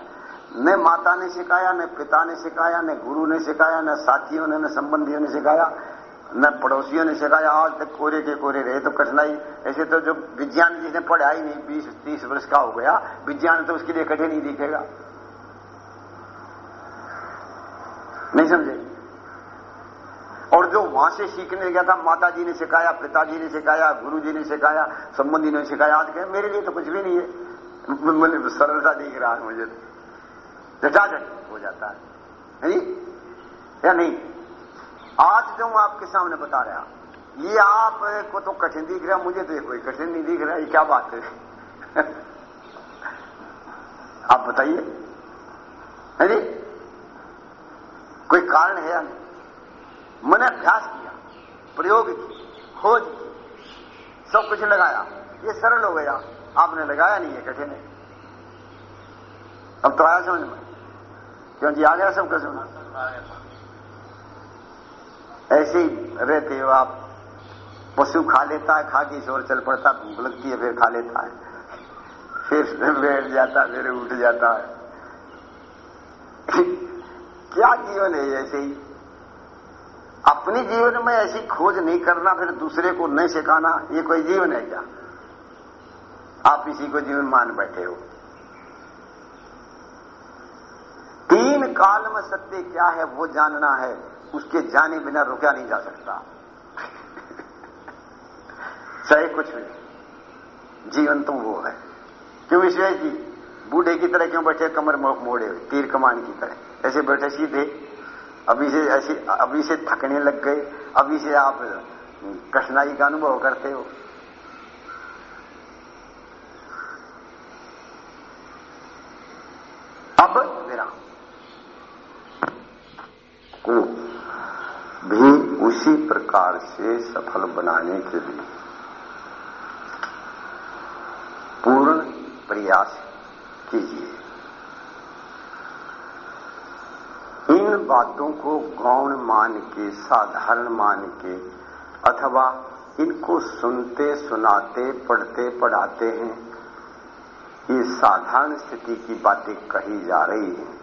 न माता ने सिखाया, न पिता ने सिखाया, न गुरु ने सिखाया, न साथियों ने, न संबंधियों ने सिखाया, न पड़ोसियों ने सिखाया। आज तक कोरे के कोरे रहे तो कठिनाई, ऐसे तो जो विज्ञान जिसने पढ़ा ही नहीं, बीस, तीस वर्ष का हो गया, विज्ञान तो उसके लिए कठिन ही दिखेगा। नहीं समझे? वहाँ से सीखने गया था माता जी ने सिखाया, पिताजी ने सिखाया गुरु जी ने सिखाया, संबंधी ने सिखाया, आज कहे, मेरे लिए तो कुछ भी नहीं है। सरलता दिख रहा है मुझे। झटाझट हो जाता है। नहीं या नहीं? आज जो मैं आपके सामने बता रहा ये आप को तो कठिन दिख रहा मुझे तो कोई कठिन नहीं दिख रहा ये क्या बात है? आप बताइए। है जी? कोई कारण है या नहीं? मैंने अभ्यास किया, प्रयोग किया, खोज की सब कुछ लगाया। ये सरल हो गया। आपने लगाया नहीं है, कठिन है। अब तो आया समझ में? क्यों जी आ गया सबका सुना ऐसे ही रहते हो आप। पशु खा लेता है, खा के शोर चल पड़ता भूख लगती है, फिर खा लेता है। फिर बैठ जाता है फिर उठ जाता है। क्या जीवन है ऐसे ही? अपने जीवन में ऐसी खोज नहीं करना, फिर दूसरे को नहीं सिखाना, ये कोई जीवन है क्या? आप इसी को जीवन मान बैठे हो। तीन काल में सत्य क्या है, वो जानना है। उसके जाने बिना रुका नहीं जा सकता। चाहे कुछ भी जीवन तो वो है। क्यों इसलिए जी? बूढ़े की तरह क्यों बैठे? कमर मोड़े हुए, तीर कमान की तरह। ऐसे बैठे सीधे। अभी से ऐसे, अभी से थकने लग गए, अभी से आप कठिनाई का अनुभव करते हो। अब विराम। को भी उसी प्रकार से सफल बनाने के लिए पूर्ण प्रयास कीजिए। इन बातों को गौण मान के, साधारण मान के, अथवा इनको सुनते, सुनाते, पढ़ते, पढ़ाते हैं। ये साधारण स्थिति की बातें कही जा रही है।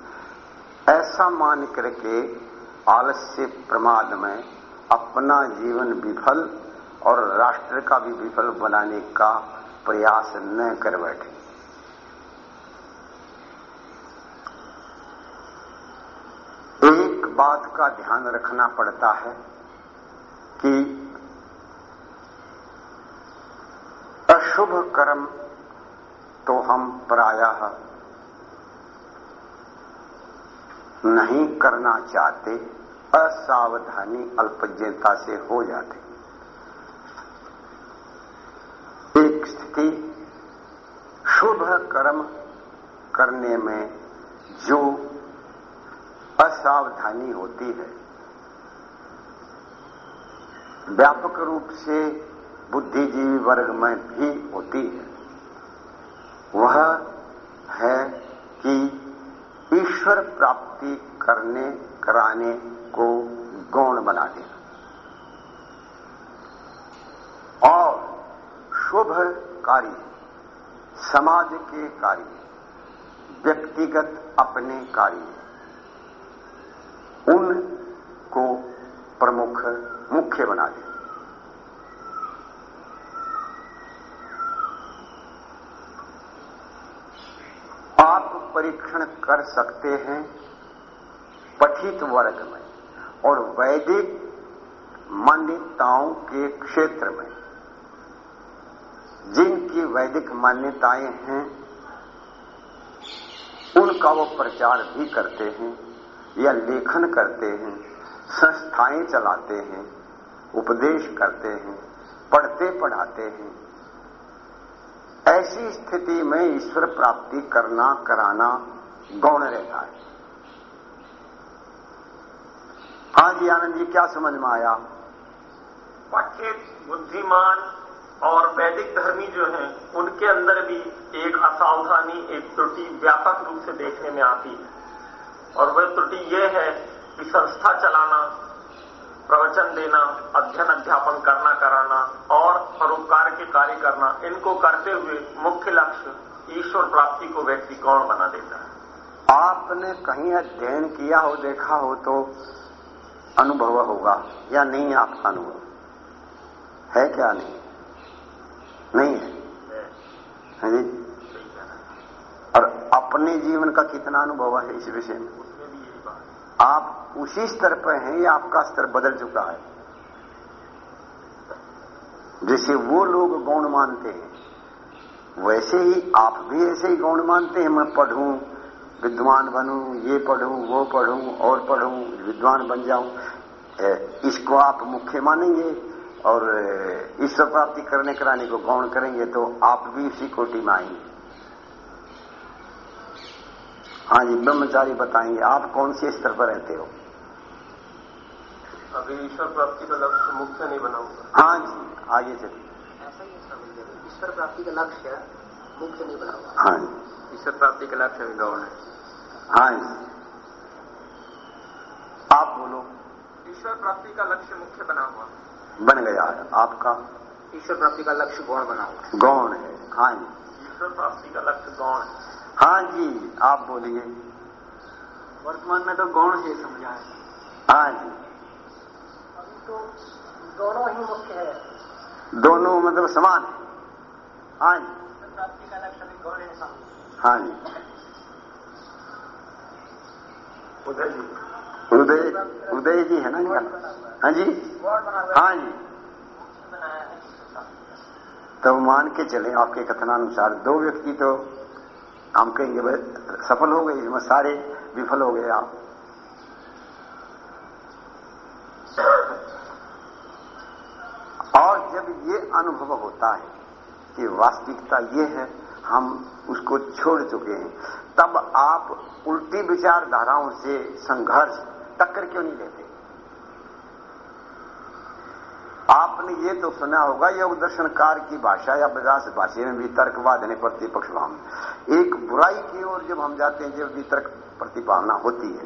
ऐसा मान करके आलस्य प्रमाद में अपना जीवन विफल और राष्ट्र का भी विफल बनाने का प्रयास न कर बैठे एक बात का ध्यान रखना पड़ता है कि अशुभ कर्म तो हम प्रायः नहीं करना चाहते, असावधानी, अल्पज्ञता से हो जाते। एक स्थिति, शुभ कर्म करने में जो असावधानी होती है। व्यापक रूप से बुद्धिजीवी वर्ग में भी होती है। वह है कि ईश्वर प्राप्ति करने, कराने को गौण बना देना और शुभ कार्य समाज के कार्य, व्यक्तिगत अपने कार्य। उनको प्रमुख मुख्य बना देना आप परीक्षण कर सकते हैं पठित वर्ग में और वैदिक मान्यताओं के क्षेत्र में। जिनकी वैदिक मान्यताएँ हैं, उनका वो प्रचार भी करते हैं। या लेखन करते हैं, संस्थाएँ चलाते हैं, उपदेश करते हैं, पढ़ते पढ़ाते हैं। ऐसी स्थिति में ईश्वर प्राप्ति करना, कराना गौण रहता है। हाँ जी, आनंद जी, क्या समझ में आया? पठित, बुद्धिमान और वैदिक धर्मी जो हैं, उनके अंदर भी एक असावधानी, एक त्रुटि व्यापक रूप से देखने में आती है। और वह त्रुटि ये है कि संस्था चलाना प्रवचन देना अध्ययन अध्यापन करना कराना और परोपकार के कार्य करना इनको करते हुए मुख्य लक्ष्य ईश्वर प्राप्ति को व्यक्ति गौण बना देता है। आपने कहीं अध्ययन किया हो देखा हो तो अनुभव होगा या नहीं आपका अनुभव? है क्या नहीं? नहीं है? है। जी। अपने जीवन का कितना अनुभव है इस विषय में? आप उसी स्तर पर हैं या आपका स्तर बदल चुका है? जैसे वो लोग गौण मानते हैं, वैसे ही आप भी ऐसे ही गौण मानते हैं। मैं पढ़ूं, विद्वान बनूं, ये पढ़ूं, वो पढ़ूं, और पढ़ूं, विद्वान बन जाऊँ इसको आप मुख्य मानेंगे और ईश्वर प्राप्ति करने कराने को गौण करेंगे तो आप भी इसी कोटि में आएँगे। हाँ जी ब्रह्मचारी बताएँगे आप कौन से स्तर पर रहते हो? अभी ईश्वर प्राप्ति का लक्ष्य मुख्य नहीं बनाऊँगा हाँ जी आगे चलिए। ऐसा ही समझिए ईश्वर प्राप्ति का लक्ष्य मुख्य नहीं बनाऊँगा हाँ जी। ईश्वर प्राप्ति का लक्ष्य अभी गौण है। हाँ जी। आप बोलो। ईश्वर प्राप्ति का लक्ष्य मुख्य बना हुआ। बन गया है। आपका? ईश्वर प्राप्ति का लक्ष्य गौण बना हुआ। है गौण है। हाँ जी। ईश्वर प्राप्ति का लक्ष्य गौण है। हाँ जी आप बोलिए। वर्तमान में तो गौण ही समझा है। हाँ जी। अभी तो दोनों ही मुख्य है। दोनों मतलब समान है। हाँ जी। प्राप्ति का लक्ष्य भी गौण है हाँ जी। उदय जी। उदय उदय जी है ना इनका? हाँ। जी। हाँ। जी। मुख्य बनाया है। ईश्वर प्राप्ति का तो मान के चले आपके कथनानुसार दो व्यक्ति तो हम कहेंगे, भाई, सफल हो गए इसमें सारे विफल हो गए आप। और जब ये अनुभव होता है कि वास्तविकता ये है, हम उसको छोड़ चुके हैं, तब आप उल्टी विचारधाराओं से संघर्ष टक्कर क्यों नहीं लेते? आपने ये तो सुना होगा, योग दर्शनकार की भाषा या बजास भाषा में भी तर्कवाद ने प्रतिपक्ष भावना एक बुराई की ओर जब हम जाते हैं, जब वितर्क प्रतिभावना होती है,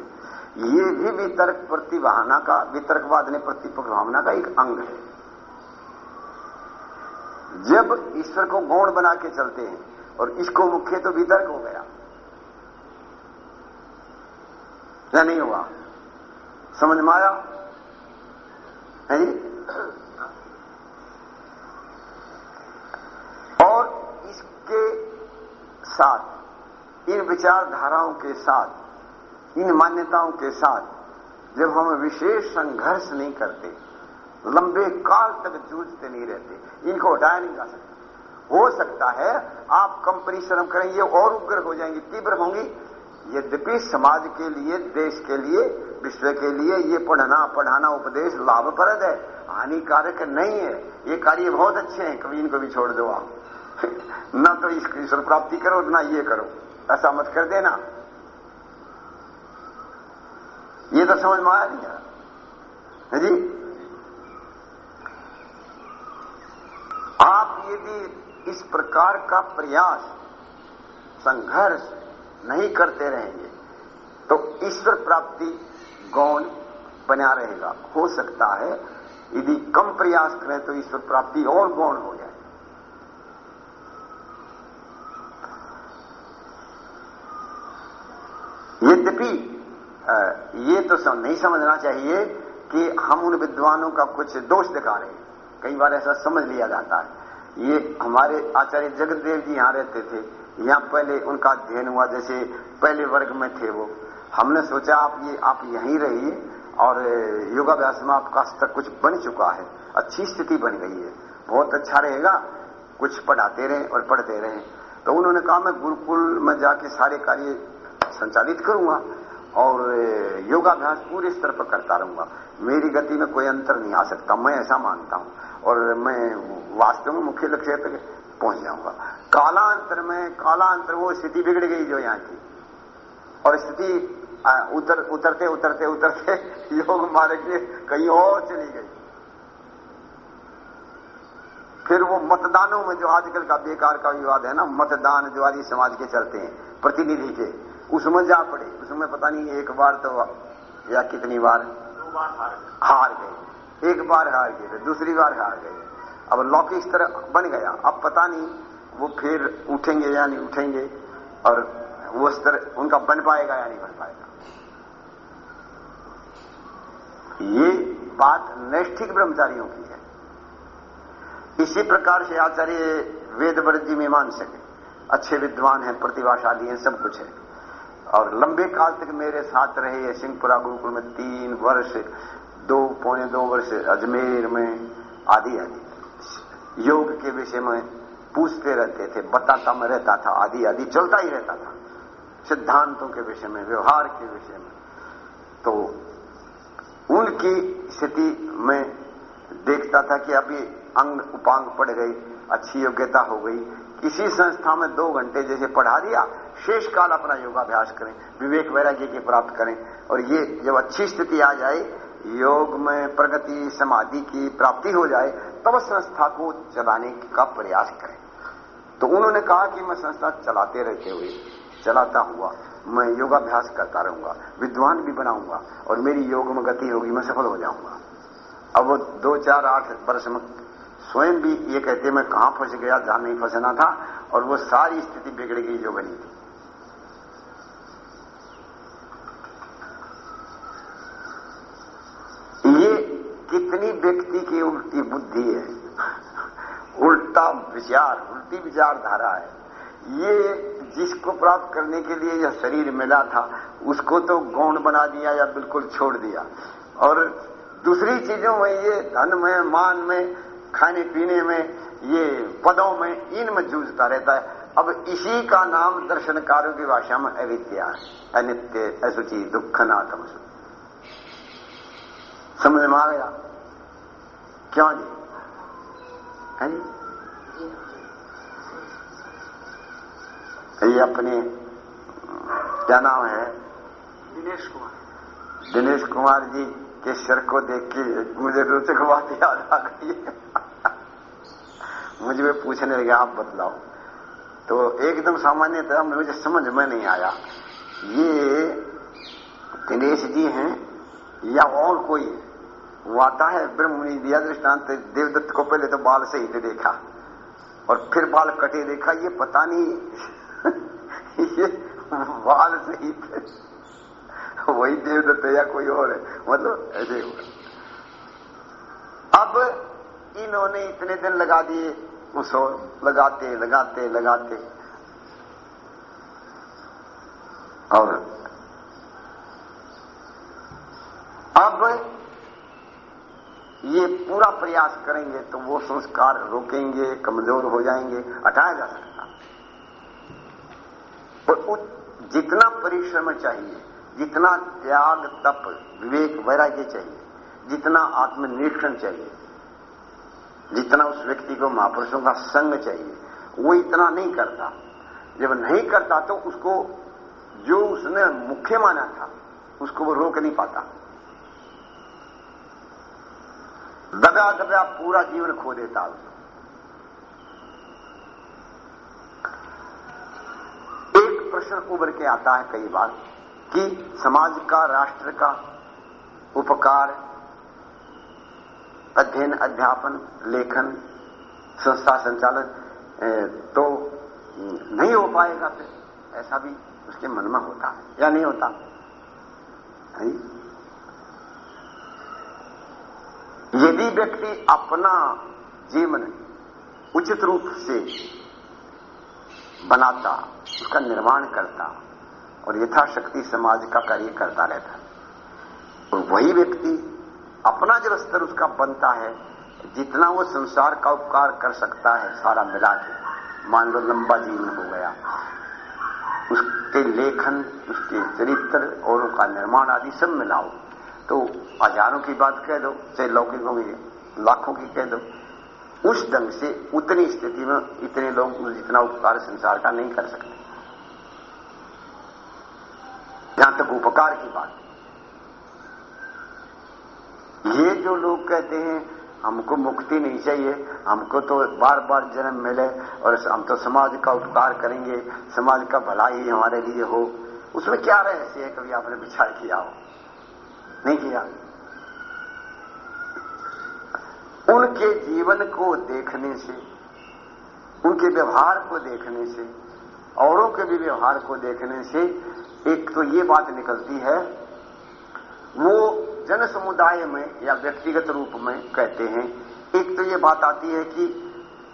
ये भी वितर्क प्रतिभावना का वितर्कवाद ने प्रतिपक्ष भावना का एक अंग है। जब ईश्वर को गौण बना के चलते हैं, और इसको मुख्य तो वितर्क हो गया। या नहीं हुआ? समझ में आया? है और इसके साथ, इन विचारधाराओं के साथ, इन मान्यताओं के साथ, जब हम विशेष संघर्ष नहीं करते, लंबे काल तक जूझते नहीं रहते, इनको हटाया नहीं जा सकता। हो सकता है आप कम परिश्रम करेंगे और उग्र हो जाएँगे, तीव्र होंगी। यद्यपि समाज के लिए, देश के लिए, विश्व के लिए ये पढ़ना, पढ़ाना उपदेश लाभप्रद है, हानिकारक नहीं है। ये कार्य बहुत अच्छे हैं, कभी इनको भी छोड़ दो आप। न तो ईश्वर प्राप्ति करो, ना ये करो। ऐसा मत कर देना। ये तो समझ में आया नहीं है जी? आप यदि इस प्रकार का प्रयास संघर्ष नहीं करते रहेंगे तो ईश्वर प्राप्ति गौण बना रहेगा। हो सकता है यदि कम प्रयास करें तो ईश्वर प्राप्ति और गौण हो जाए। यद्यपि ये तो सम, नहीं समझना चाहिए कि हम उन विद्वानों का कुछ दोष दिखा रहे हैं कई बार ऐसा समझ लिया जाता है। ये हमारे आचार्य जगतदेव जी यहाँ रहते थे। यहाँ पहले उनका अध्ययन हुआ जैसे पहले वर्ग में थे वो। हमने सोचा आप ये आप यहीं रहिए और योगाभ्यास में आपका स्तर कुछ बन चुका है। अच्छी स्थिति बन गई है। बहुत अच्छा रहेगा। कुछ पढ़ाते रहे और पढ़ते रहे। तो उन्होंने कहा मैं गुरुकुल में जाके सारे कार्य संचालित करूँगा और योगाभ्यास पूरे स्तर पर करता रहूँगा। मेरी गति में कोई अंतर नहीं आ सकता, मैं ऐसा मानता हूँ। और मैं वास्तव में मुख्य लक्ष्य तक पहुँच जाऊँगा। कालांतर में, कालांतर वो स्थिति बिगड़ गई जो यहाँ की। और स्थिति उतर, उतरते उतरते उतरते योग मार्ग के कहीं और चली गई। फिर वो मतदानों में जो आजकल का बेकार का विवाद है ना, मतदान जो आदि समाज के चलते हैं, प्रतिनिधि के। उसमें जा पड़े। उसमें पता नहीं एक बार तो या कितनी बार। हार गए। एक बार हार गए दूसरी बार हार गए। अब लौकिक स्तर बन गया। अब पता नहीं वो फिर उठेंगे या नहीं उठेंगे और वो स्तर उनका बन पाएगा या नहीं बन पाएगा। ये बात नैष्ठिक ब्रह्मचारियों की है। इसी प्रकार से आचार्य वेद जी मीमांसक अच्छे विद्वान हैं, प्रतिभाशाली हैं, सब कुछ है। और लंबे काल तक मेरे साथ रहे सिंहपुरा गुरुकुल में तीन वर्ष, दो, पौने दो वर्ष अजमेर में आदि आदि। योग के विषय में पूछते रहते थे, बताता मैं रहता था, आदि आदि, चलता ही रहता था। सिद्धांतों के विषय में, व्यवहार के विषय में। तो उनकी स्थिति में देखता था कि अभी अंग उपांग पड़ गई अच्छी योग्यता हो गई। किसी संस्था में दो घंटे जैसे पढ़ा दिया शेष काल अपना योगाभ्यास करें, विवेक वैराग्य की प्राप्त करें। और ये जब अच्छी स्थिति आ जाए, योग में प्रगति, समाधि की प्राप्ति हो जाए, तब संस्था को चलाने का प्रयास करें। तो उन्होंने कहा कि मैं संस्था चलाते रहते हुए, चलाता हुआ, मैं योगाभ्यास करता रहूँगा, विद्वान भी बनाऊँगा, और मेरी योग में गति होगी, मैं सफल हो जाऊँगा। अब वो दो चार आठ वर्ष में स्वयं भी ये कहते मैं कहाँ फंस गया, जहाँ नहीं फंसना था, और वो सारी स्थिति बिगड़ गई जो बनी थी। ये कितनी व्यक्ति की उल्टी बुद्धि है? उल्टा विचार, उल्टी विचारधारा है। ये जिसको प्राप्त करने के लिए यह शरीर मिला था, उसको तो गौण बना दिया या बिल्कुल छोड़ दिया। और दूसरी चीज़ों में ये धन में, मान में खाने पीने में ये पदों में इनमें जूझता रहता है। अब इसी का नाम दर्शनकारों की भाषा में अविद्या है। अनित्य असुचि दुख नाथम समझ में आ गया? क्यों जी? है जी? ये अपने क्या नाम है? दिनेश कुमार। दिनेश कुमार जी। के सर को देख के मुझे रोचक बात याद आ गई मुझे वे पूछने लगे, आप बतलाओ। तो एकदम सामान्य था, मुझे समझ में नहीं आया। ये दिनेश जी हैं या और कोई? वो आता है ब्रह्म ने दिया दृष्टांत, देवदत्त को पहले तो बाल से ही देखा, और फिर बाल कटे देखा, ये पता नहीं, ये बाल से ही वही देवदत्त या कोई और है। मतलब ऐसे हुआ। अब इन्होंने इतने दिन लगा दिए, उसो लगाते लगाते लगाते। और अब ये पूरा प्रयास करेंगे तो वो संस्कार रोकेंगे, कमज़ोर हो जाएँगे, हटाया जा सकता। और जितना परिश्रम चाहिए जितना त्याग, तप, विवेक, वैराग्य चाहिए, जितना आत्मनिरीक्षण चाहिए, जितना उस व्यक्ति को महापुरुषों का संग चाहिए, वो इतना नहीं करता। जब नहीं करता तो उसको जो उसने मुख्य माना था, उसको वो रोक नहीं पाता। दबा दबा पूरा जीवन खो देता उसको। एक प्रश्न उभर के आता है कई बार। कि समाज का, राष्ट्र का उपकार, अध्ययन, अध्यापन, लेखन, संस्था संचालन तो नहीं हो पाएगा फिर ऐसा भी उसके मन में होता है, या नहीं होता है? यदि व्यक्ति अपना जीवन उचित रूप से बनाता, उसका निर्माण करता और यथाशक्ति समाज का कार्य करता रहता है। और वही व्यक्ति अपना जो स्तर उसका बनता है, जितना वो संसार का उपकार कर सकता है, सारा मिला के। मान लो लंबा जीवन हो गया। उसके लेखन, उसके चरित्र और उसका निर्माण आदि सब मिलाओ। तो हज़ारों की बात कह दो, चाहे लौकिकों की लाखों की कह दो। उस ढंग से उतनी स्थिति में इतने लोग जितना उपकार संसार का नहीं कर सकते जहाँ तक उपकार की बात। ये जो लोग कहते हैं, हमको मुक्ति नहीं चाहिए, हमको तो बार बार जन्म मिले और हम तो समाज का उपकार करेंगे, समाज का भला ही हमारे लिए हो। उसमें क्या रहस्य है कभी आपने विचार किया हो? नहीं किया? उनके जीवन को देखने से, उनके व्यवहार को देखने से, औरों के भी व्यवहार को देखने से एक तो ये बात निकलती है, वो जन समुदाय में या व्यक्तिगत रूप में कहते हैं, एक तो ये बात आती है कि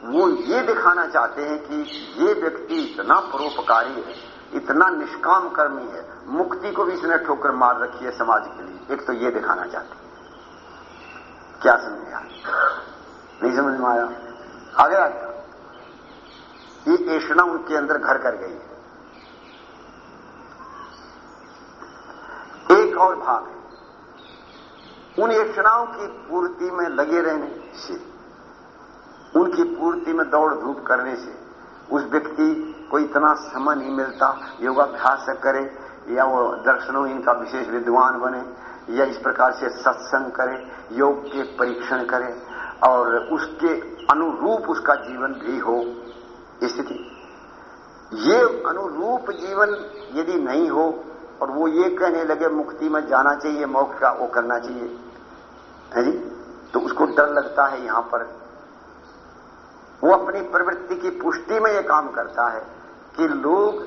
वो ये दिखाना चाहते हैं कि ये व्यक्ति इतना परोपकारी है, इतना निष्काम कर्मी है, मुक्ति को भी इसने ठोकर मार रखी है समाज के लिए। एक तो ये दिखाना चाहते हैं। क्या समझ आया नहीं समझ में आया? आ गया क्या ये ऐषणा उनके अंदर घर कर गई है। एक और भाग है। उन ऐषणाओं की पूर्ति में लगे रहने से, उनकी पूर्ति में दौड़ धूप करने से, उस व्यक्ति को इतना समय नहीं मिलता, योगाभ्यास करे, या वो दर्शनों इनका विशेष विद्वान बने, या इस प्रकार से सत्संग करे योग के परीक्षण करे, और उसके अनुरूप उसका जीवन भी हो स्थिति। ये अनुरूप जीवन यदि नहीं हो और वो ये कहने लगे, मुक्ति में जाना चाहिए, मोक्ष का वो करना चाहिए। है जी? तो उसको डर लगता है यहाँ पर। वो अपनी प्रवृत्ति की पुष्टि में ये काम करता है कि लोग,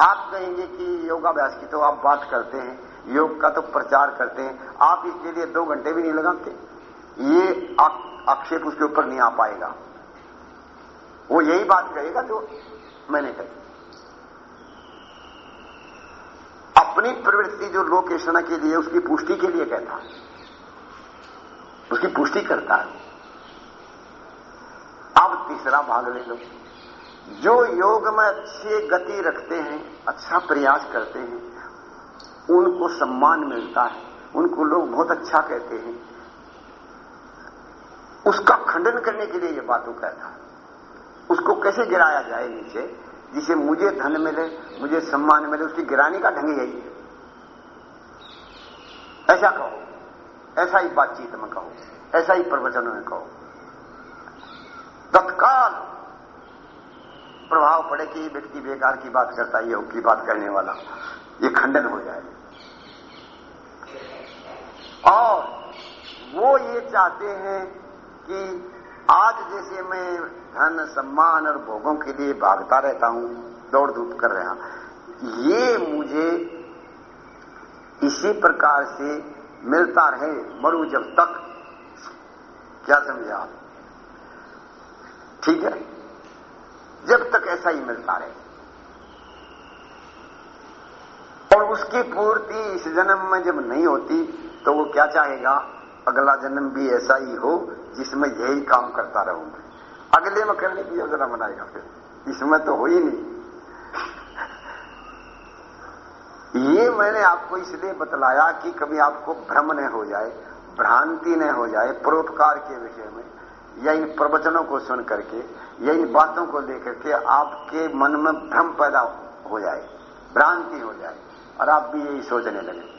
आप कहेंगे कि योगाभ्यास की तो आप बात करते हैं, योग का तो प्रचार करते हैं, आप इसके लिए दो घंटे भी नहीं लगाते। ये आक्षेप उसके ऊपर नहीं आ पाएगा। वो यही बात कहेगा जो मैंने कही। अपनी प्रवृत्ति जो लोकेशना के लिए, उसकी पुष्टि के लिए कहता है। उसकी पुष्टि करता है। अब तीसरा भाग ले लो। जो योग में अच्छी गति रखते हैं अच्छा प्रयास करते हैं, उनको सम्मान मिलता है, उनको लोग बहुत अच्छा कहते हैं। उसका खंडन करने के लिए ये बातों कहता है। उसको कैसे गिराया जाए नीचे? जिसे मुझे धन मिले, मुझे सम्मान मिले, उसकी गिराने का ढंग यही है। ऐसा कहो। ऐसा ही बातचीत में कहो। ऐसा ही प्रवचन में कहो। तत्काल प्रभाव पड़े कि व्यक्ति बेकार की बात करता है योग की बात करने वाला, ये खंडन हो जाए। और वो ये चाहते हैं कि आज जैसे मैं धन, सम्मान और भोगों के लिए भागता रहता हूँ, दौड़ धूप कर रहा ये मुझे इसी प्रकार से मिलता रहे, मरू जब तक। क्या समझे आप? ठीक है? जब तक ऐसा ही मिलता रहे। और उसकी पूर्ति इस जन्म में जब नहीं होती तो वो क्या चाहेगा? अगला जन्म भी ऐसा ही हो जिसमें यही काम करता रहूँगा। अगले में करने की योजना बनाएगा फिर। इसमें तो हो ही नहीं। ये मैंने आपको इसलिए बतलाया कि कभी आपको भ्रम न हो जाए, भ्रांति न हो जाए परोपकार के विषय में, या इन प्रवचनों को सुन करके, या इन बातों को लेकर के आपके मन में भ्रम पैदा हो जाए, भ्रांति हो जाए, और आप भी यही सोचने लगे।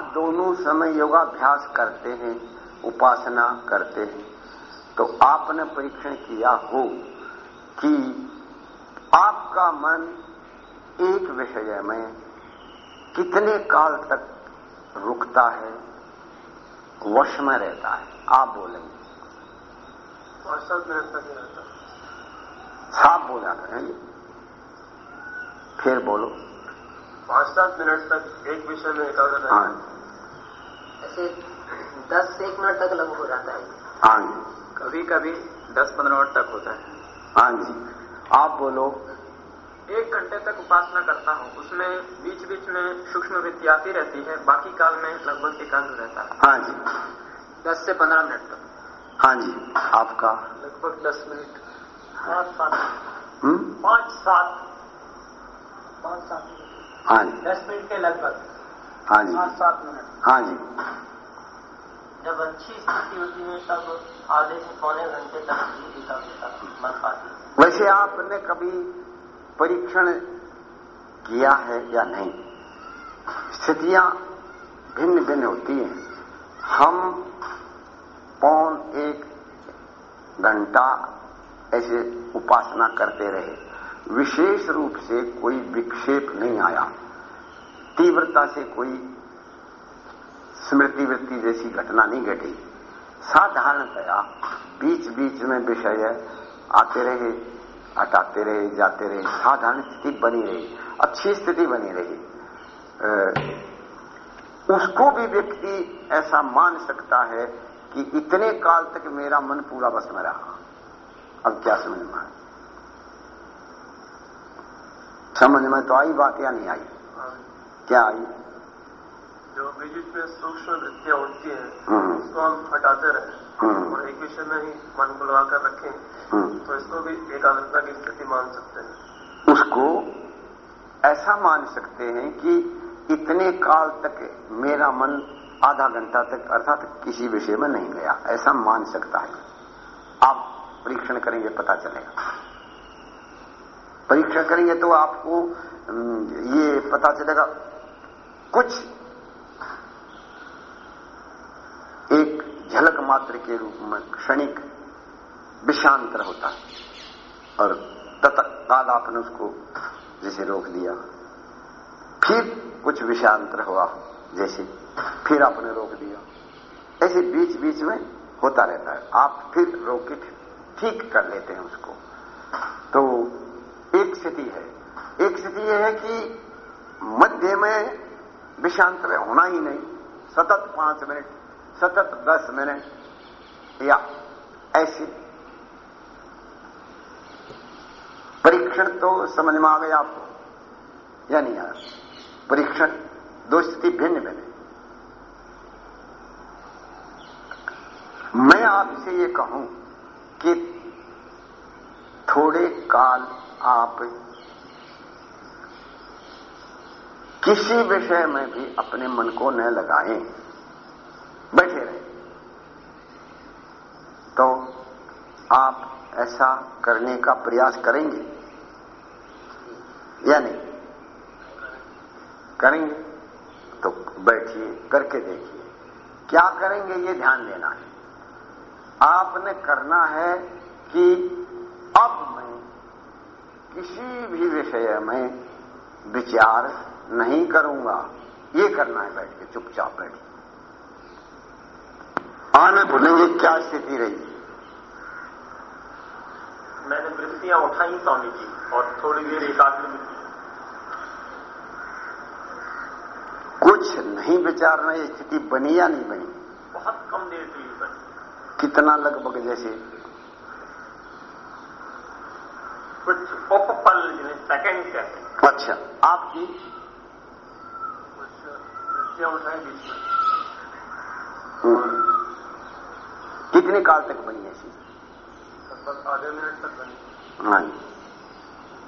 आप दोनों समय योगाभ्यास करते हैं उपासना करते हैं तो आपने परीक्षण किया हो कि आपका मन एक विषय में कितने काल तक रुकता है वश में रहता है? आप बोलेंगे पाँच सात मिनट तक साफ़ बोला करेंगे फिर बोलो। पाँच सात मिनट तक एक विषय में एकाग्र हाँ। ऐसे दस से एक मिनट तक लगभग हो जाता है। हाँ जी। कभी कभी दस पंद्रह मिनट तक होता है। हाँ जी। आप बोलो। एक घंटे तक उपासना करता हूँ। उसमें बीच बीच में सूक्ष्म वृत्ति आती रहती है। बाकी काल में लगभग एकाग्र रहता है। हाँ जी। दस से पंद्रह मिनट तक। हाँ जी। आपका? लगभग दस मिनट। पाँच सात। पाँच सात। पाँच सात। हाँ जी। दस मिनट के लगभग। हाँ जी। हाँ जी। जब अच्छी स्थिति होती है तब आधे से पौने घंटे तक भी एकाग्रता बन पाती। वैसे आपने कभी परीक्षण किया है या नहीं? स्थितियाँ भिन्न भिन्न होती हैं। हम पौन एक घंटा ऐसे उपासना करते रहे। विशेष रूप से कोई विक्षेप नहीं आया। तीव्रता से कोई स्मृति वृत्ति जैसी घटना नहीं घटी। साधारणतया बीच बीच में विषय आते रहे, हटाते रहे, जाते रहे। साधारण स्थिति बनी रही, अच्छी स्थिति बनी रही। उसको भी व्यक्ति ऐसा मान सकता है कि इतने काल तक मेरा मन पूरा बस में रहा। अब क्या समझ में समझ में तो आई, बात या नहीं आई? क्या आई जो बीच में सूक्ष्म वृत्तियाँ उठती हैं हम्म, उसको हम हटाते रहे हम्म, और एक विषय में ही मन को लगा कर रखें हम्म। तो इसको भी एकाग्रता की स्थिति मान सकते हैं। उसको ऐसा मान सकते हैं कि इतने काल तक मेरा मन आधा घंटा तक अर्थात किसी विषय में नहीं गया। ऐसा मान सकता है। आप परीक्षण करेंगे पता चलेगा। परीक्षण करेंगे तो आपको ये पता चलेगा कुछ एक झलक मात्र के रूप में क्षणिक विषांतर होता है। और तत्काल आपने उसको जैसे रोक दिया फिर कुछ विषांतर हुआ, जैसे फिर आपने रोक दिया ऐसे बीच बीच में होता रहता है। आप फिर रोक के ठीक कर लेते हैं उसको। तो एक स्थिति है। एक स्थिति यह है कि मध्य में विषांतर होना ही नहीं। सतत पाँच मिनट, सतत दस मिनट, या ऐसे। परीक्षण तो समझ में आ गया आपको, या नहीं आया परीक्षण, दो स्थिति भिन्न भिन्न मैं आपसे ये कहूँ कि थोड़े काल आप किसी विषय में भी अपने मन को न लगाएँ। बैठे रहे। तो आप ऐसा करने का प्रयास करेंगे? या नहीं? करेंगे। तो बैठिए, करके देखिए। क्या करेंगे ये ध्यान देना है। आपने करना है कि अब मैं किसी भी विषय में विचार नहीं करूँगा ये करना है बैठ के चुपचाप बैठ आने भूलेंगे क्या स्थिति रही? मैंने वृत्तियाँ उठाई स्वामी जी और थोड़ी देर एकाग्र में की। कुछ नहीं विचारना ये स्थिति बनी या नहीं बनी? बहुत कम देर के लिए बनी। कितना लगभग जैसे? कुछ उपपल जिन्हें सेकंड कहते हैं। अच्छा आपकी वृत्तियाँ उठाई बीच में? हम्म, कितने काल तक बनी ऐसी? लगभग आधे मिनट तक बनी हाँ।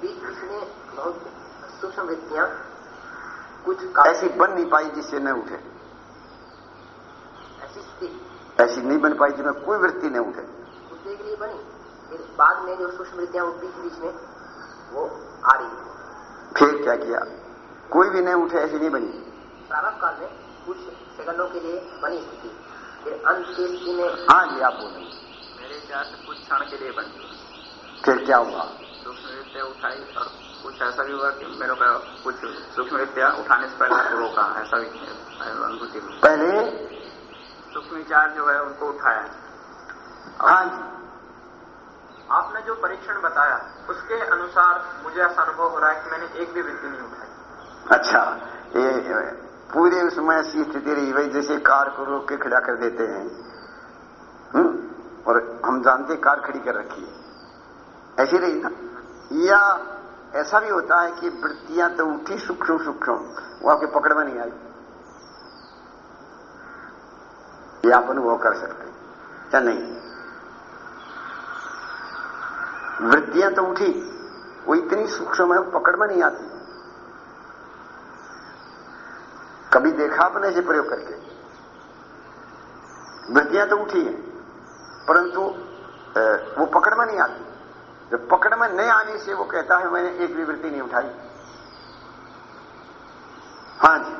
बीच में बहुत सूक्ष्म वृत्तियाँ कुछ ऐसी बन नहीं पाई जिससे न उठे। ऐसी स्थिति। ऐसी नहीं बन पाई जिसमें कोई वृत्ति न उठे। उठने के लिए बनी। फिर बाद में जो सूक्ष्म वृत्तियाँ बीच बीच में वो आ रही फिर क्या किया? कोई भी नहीं उठे ऐसी नहीं बनी। प्रारंभ काल में कुछ सेकंडों के लिए बनी स्थिति फिर अंत की स्थिति में हाँ जी आप बोलेंगे मेरे विचार से कुछ क्षण के लिए बनी फिर क्या हुआ? सूक्ष्म विद्या उठाई और कुछ ऐसा भी हुआ कि मेरे को कुछ सूक्ष्म विद्या उठाने से पहले रोका। ऐसा भी अनुभूति पहले? सूक्ष्म विचार जो है उनको उठाया। हाँ जी। आपने जो परीक्षण बताया उसके अनुसार मुझे ऐसा अनुभव हो रहा है कि मैंने एक भी वृत्ति नहीं उठाई। अच्छा ये पूरे उसमें ऐसी स्थिति रही भाई, जैसे कार को रोक के खड़ा कर देते हैं। हम्म? और हम जानते कार खड़ी कर रखी है। ऐसी रही ना? या ऐसा भी होता है कि वृत्तियाँ तो उठी सूक्ष्म सूक्ष्म, वो आपके पकड़ में नहीं आई। ये आप अनुभव कर सकते हैं, या नहीं? वृत्तियाँ तो उठी, वो इतनी सूक्ष्म है, वो पकड़ में नहीं आती। कभी देखा आपने ऐसे प्रयोग करके? वृत्तियाँ तो उठी हैं परंतु वो पकड़ में नहीं आती। जब पकड़ में नहीं आने से वो कहता है मैंने एक भी वृत्ति नहीं उठाई। हाँ जी।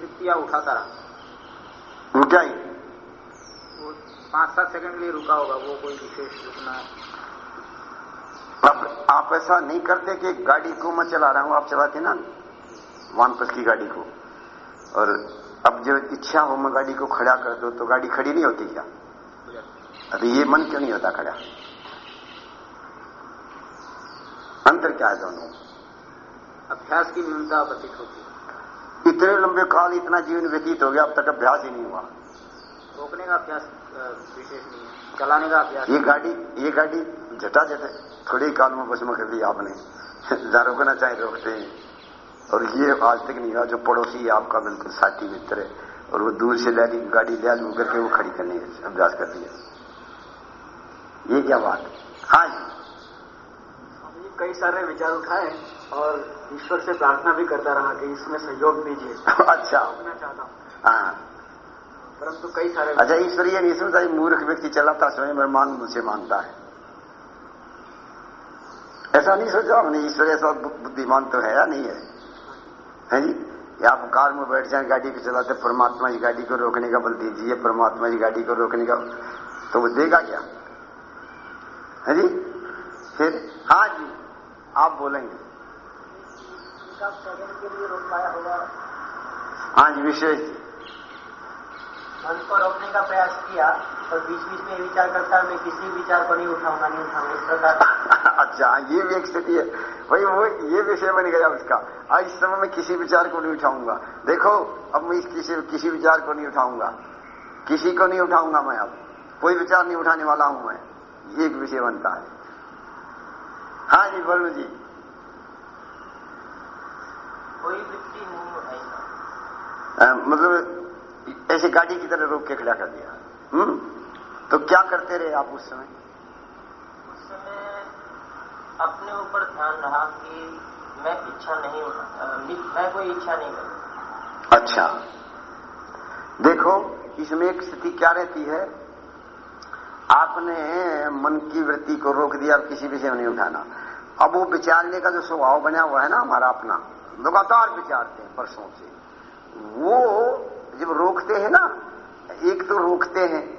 वृत्तियाँ उठाता रहा। उठाई। वो पाँच सात सेकंड के लिए रुका होगा वो कोई विशेष रुकना अब आप ऐसा नहीं करते कि गाड़ी को मैं चला रहा हूँ आप चलाते ना? वानपस की गाड़ी को। और अब जो इच्छा हो मैं गाड़ी को खड़ा कर दो तो गाड़ी खड़ी नहीं होती क्या? अभी ये मन क्यों नहीं होता खड़ा? अंतर क्या है दोनों? अभ्यास की न्यूनता प्रतीत होती है। इतने लंबे काल इतना जीवन व्यतीत हो गया अब तक अभ्यास ही नहीं हुआ। रोकने का अभ्यास विशेष नहीं है। चलाने का अभ्यास ये गाड़ी ये गाड़ी झटाझट है। थोड़े काल में बस में कर दी आपने जहाँ रोकना चाहे रोकते हैं। और ये आज तक नहीं हुआ जो पड़ोसी है आपका बिल्कुल साथी मित्र है और वो दूर से लैली गाड़ी ले लू करके वो खड़ी करने अभ्यास कर दिया ये क्या बात है? हाँ जी। कई सारे विचार उठाए और ईश्वर से प्रार्थना भी करता रहा कि इसमें सहयोग दीजिए। अच्छा। चाहता हूँ। हाँ। परंतु कई सारे अच्छा ईश्वरीय नहीं सुनता मूर्ख व्यक्ति चलाता स्वयं मांग मुझसे माँगता है। ऐसा नहीं सोचा हमने ईश्वर ऐसा बुद्धिमान तो है या नहीं है? है जी? या आप कार में बैठ जाए गाड़ी को चलाते परमात्मा जी गाड़ी को रोकने का बल दीजिए परमात्मा जी गाड़ी को रोकने का तो वो देगा क्या? है जी? फिर हाँ जी आप बोलेंगे। हाँ जी विशेष। मन को रोकने का प्रयास किया और बीच बीच में विचार करता मैं किसी विचार को नहीं उठाऊँगा नहीं उठाऊँगा। इस प्रकार अच्छा ये भी एक स्थिति है। भाई वो ये विषय बन गया उसका। आज इस समय मैं किसी विचार को नहीं उठाऊँगा। देखो अब मैं किसी किसी विचार को नहीं उठाऊँगा। किसी को नहीं उठाऊँगा मैं अब। कोई विचार नहीं उठाने वाला हूँ मैं। ये एक विषय बनता है। हाँ जी बोलो जी। कोई ऐसा मतलब ऐसे गाड़ी की तरह रोक के खड़ा कर दिया। हम्म? तो क्या करते रहे आप उस समय? उस समय अपने ऊपर ध्यान रहा कि मैं इच्छा नहीं मैं कोई इच्छा नहीं करता। अच्छा। देखो इसमें एक स्थिति क्या रहती है? आपने मन की वृत्ति को रोक दिया अब किसी विषय में नहीं उठाना। अब वो विचारने का जो स्वभाव बना हुआ है ना हमारा अपना लगातार विचारते हैं परसों से वो जब रोकते हैं ना, एक तो रोकते हैं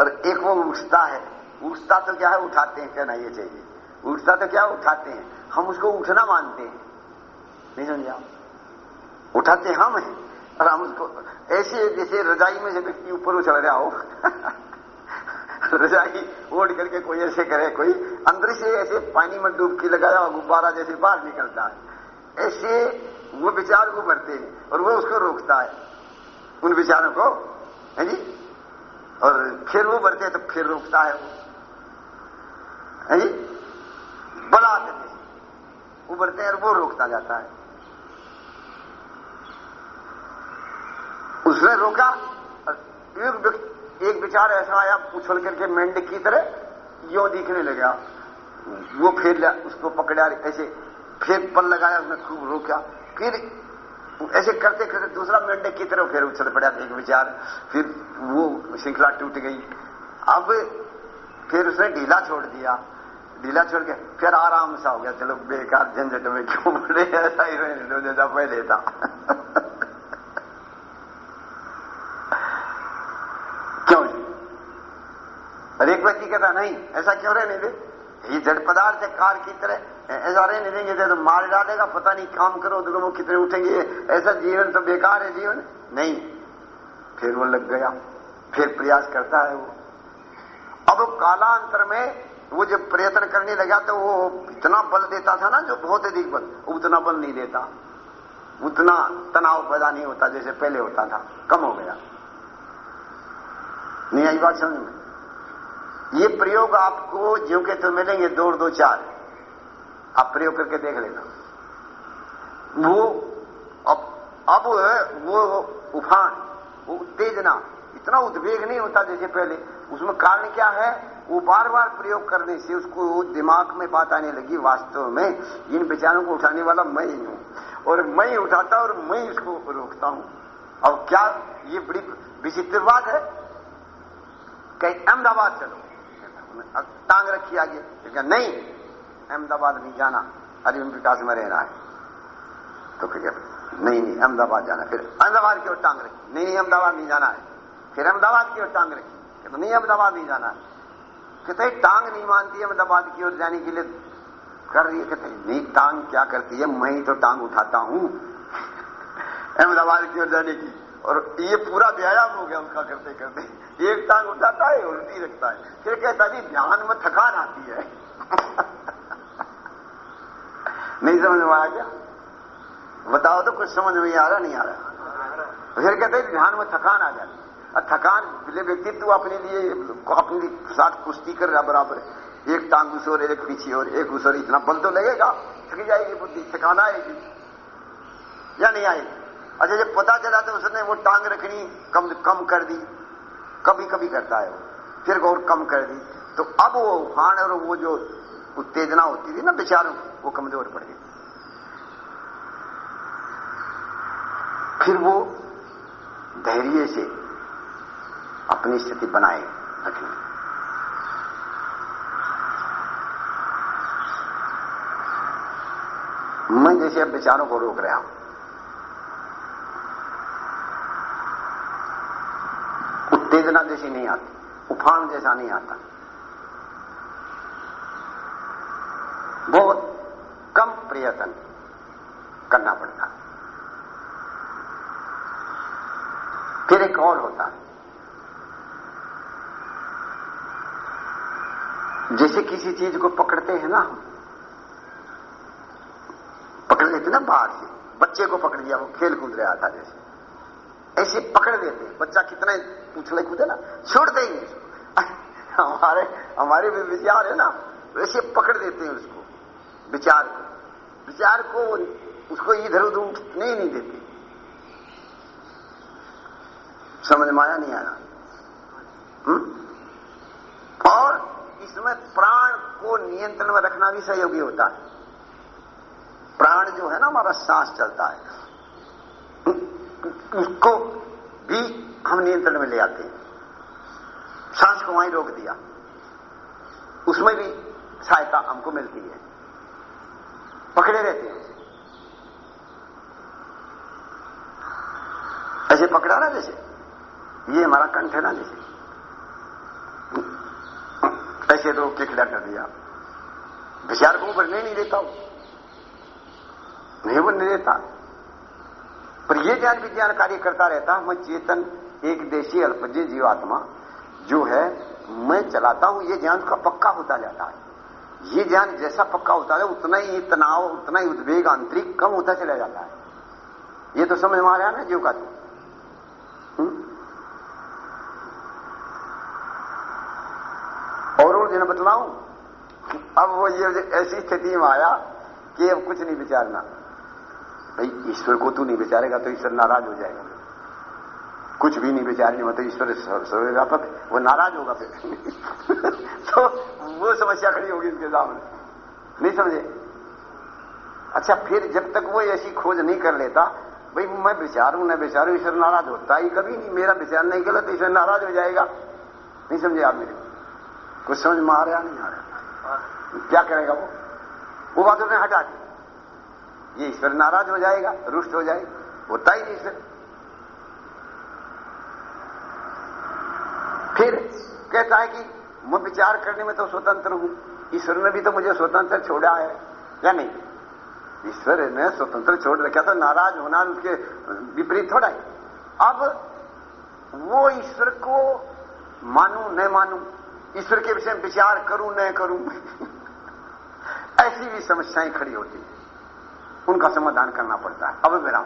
और एक वो उठता है। उठता तो क्या है? उठाते हैं। कहना ये चाहिए? उठता तो क्या? उठाते हैं। हम उसको उठना मानते हैं। नहीं समझा उठाते हम हैं और हम उसको ऐसे जैसे रजाई में से व्यक्ति ऊपर उछल रहा हो। रजाई ओढ़ करके कोई ऐसे करे, कोई अंदर से ऐसे पानी में डूबकी लगाया और गुब्बारा जैसे बाहर निकलता है। ऐसे वो विचार को भरते हैं और वो उसको रोकता है। उन विचारों को, है जी? और फिर वो बढ़ते तो फिर रोकता है वो। है जी? बला देते वो बढ़ते और वो रोकता जाता है। उसने रोका एक एक विचार ऐसा आया उछल करके मेंढक की तरह यो दिखने लगा। वो फिर उसको पकड़ा ऐसे, फिर पल लगाया, उसने खूब रोका। फिर ऐसे करते करते दूसरा मेंढक की तरफ़ फिर उछल पड़ा, एक विचार, फिर वो श्रृंखला टूट गई। अब फिर उसने ढीला छोड़ दिया। ढीला छोड़ के फिर आराम सा हो गया। चलो, बेकार झंझट में क्यों बड़े ऐसा ही रहने दो, जैसा पहले था। क्यों? और एक व्यक्ति कहता, नहीं, ऐसा क्यों रहने दे? ये जड़ पदार्थ है, कार की तरह। ऐसा रहने देंगे तो मार डालेगा, पता नहीं काम करो तो वो कितने उठेंगे। ऐसा जीवन तो बेकार है जीवन। नहीं। फिर वो लग गया। फिर प्रयास करता है वो। अब कालांतर में वो जब प्रयत्न करने लगा तो वो इतना बल देता था ना, जो बहुत अधिक बल उतना बल नहीं देता। उतना तनाव पैदा नहीं होता, जैसे पहले होता था। कम हो गया। नहीं, आई बात समझ में? ये प्रयोग आपको ज्यो के तो मिलेंगे दो दो चार आप प्रयोग करके देख लेना। वो अब अब वो उफान, वो उत्तेजना। इतना उद्वेग नहीं होता जैसे पहले। उसमें कारण क्या है? वो बार बार प्रयोग करने से उसको दिमाग में बात आने लगी वास्तव में। इन विचारों को उठाने वाला मैं ही हूँ। और मैं ही उठाता और मैं इसको रोकता हूँ। अब क्या ये बड़ी विचित्र बात है? कहीं अहमदाबाद चलो। टांग रखी आगे। तो नहीं, अहमदाबाद नहीं जाना। अरिम विकास में रहना है। तो फिर नहीं नहीं, अहमदाबाद जाना। फिर अहमदाबाद की ओर टांग रखी। नहीं नहीं, अहमदाबाद नहीं जाना है। फिर अहमदाबाद की ओर टांग रखी। तो नहीं, अहमदाबाद नहीं जाना है। कहते टांग नहीं मानती अहमदाबाद की ओर जाने के लिए कर रही है? कहते नहीं, टांग क्या करती है? मैं ही तो टांग उठाता हूँ अहमदाबाद की ओर जाने की। और ये पूरा व्यायाम हो गया उनका करते करते। एक टांग उठाता है, उल्टी रखता है। फिर कहता, जी, ध्यान में थकान आती है। नहीं समझ में आया क्या? बताओ तो कुछ समझ में आ रहा, नहीं आ रहा। फिर कहते ध्यान में थकान आ जाती और थकान व्यक्तित्व अपने लिए, अपने साथ कुश्ती कर रहा, बराबर एक टांग उस और एक पीछे और एक उस और इतना बल तो लगेगा। थक जाएगी बुद्धि, थकान आएगी। या नहीं आएगी? अच्छा जब पता चला तो उसने वो टांग रखनी, कम कम कर दी। कभी कभी करता है वो। फिर और कम कर दी। तो अब वो उफान और वो जो उत्तेजना होती थी ना विचारों वो कमज़ोर पड़ गई। फिर वो धैर्य से अपनी स्थिति बनाए रखनी। मैं जैसे अब विचारों को रोक रहा हूँ। वेदना जैसी नहीं आती, उफान जैसा नहीं आता। बहुत कम प्रयत्न करना पड़ता। फिर एक और होता है। जैसे किसी चीज़ को पकड़ते हैं ना हम, पकड़ लेते ना बाहर से, बच्चे को पकड़ लिया, वो खेल कूद रहा था जैसे। ऐसे पकड़ देते बच्चा कितना उछले कूदे ना, छोड़ देंगे हमारे हमारे भी विचार है ना, वैसे पकड़ देते हैं उसको, विचार को। विचार को उसको इधर उधर उठने नहीं देते। समझ में आया, नहीं आया? हुँ? और इसमें प्राण को नियंत्रण में रखना भी सहयोगी होता है। प्राण जो है ना, हमारा सांस चलता है। उसको भी हम नियंत्रण में ले आते हैं। सांस को वहीं रोक दिया। उसमें भी सहायता हमको मिलती है। पकड़े रहते हैं ऐसे पकड़ा ना जैसे। ये हमारा कंठ है ना जैसे। ऐसे तो के खिला कर दिया। विचार को बढ़ने नहीं देता हूँ। नहीं बनने देता। पर ये ज्ञान विज्ञान कार्य करता रहता मैं चेतन एक देशी अल्पज्य जीवात्मा जो है, मैं चलाता हूँ ये ज्ञान का पक्का होता जाता है। ये ज्ञान जैसा पक्का होता है, उतना ही तनाव, उतना ही उद्वेग आंतरिक कम होता चला जाता है। ये तो समझ में आ रहा है ना, जीव का तो। और और दिन बतलाऊं, अब वो ये ऐसी स्थिति में आया कि अब कुछ नहीं विचारना। भाई, ईश्वर को तू नहीं बेचारेगा तो ईश्वर नाराज़ हो जाएगा। कुछ भी नहीं विचारने में तो ईश्वर सर्वव्यापक वो नाराज़ होगा फिर। तो वो समस्या खड़ी होगी इसके सामने। नहीं समझे? अच्छा फिर जब तक वो ऐसी खोज नहीं कर लेता, भाई, मैं विचारूं न विचारूं ईश्वर नाराज़ होता ही कभी नहीं। मेरा विचार नहीं गलत तो ईश्वर नाराज़ हो जाएगा। नहीं समझे आप मेरे कुछ समझ में आ रहा नहीं आ रहा क्या करेगा वो? वो बात उसने हटा दी। ये ईश्वर नाराज़ हो जाएगा, रुष्ट हो जाएगा। होता ही नहीं ईश्वर। फिर कहता है कि मैं विचार करने में तो स्वतंत्र हूँ। ईश्वर ने भी तो मुझे स्वतंत्र छोड़ा है, या नहीं? ईश्वर ने स्वतंत्र छोड़ रखा तो नाराज़ होना उसके विपरीत थोड़ा है। अब वो ईश्वर को मानू, न मानू, ईश्वर के विषय में विचार करूँ, न करूँ, ऐसी भी समस्याएँ खड़ी होती हैं। उनका समाधान करना पड़ता है। अब विराम।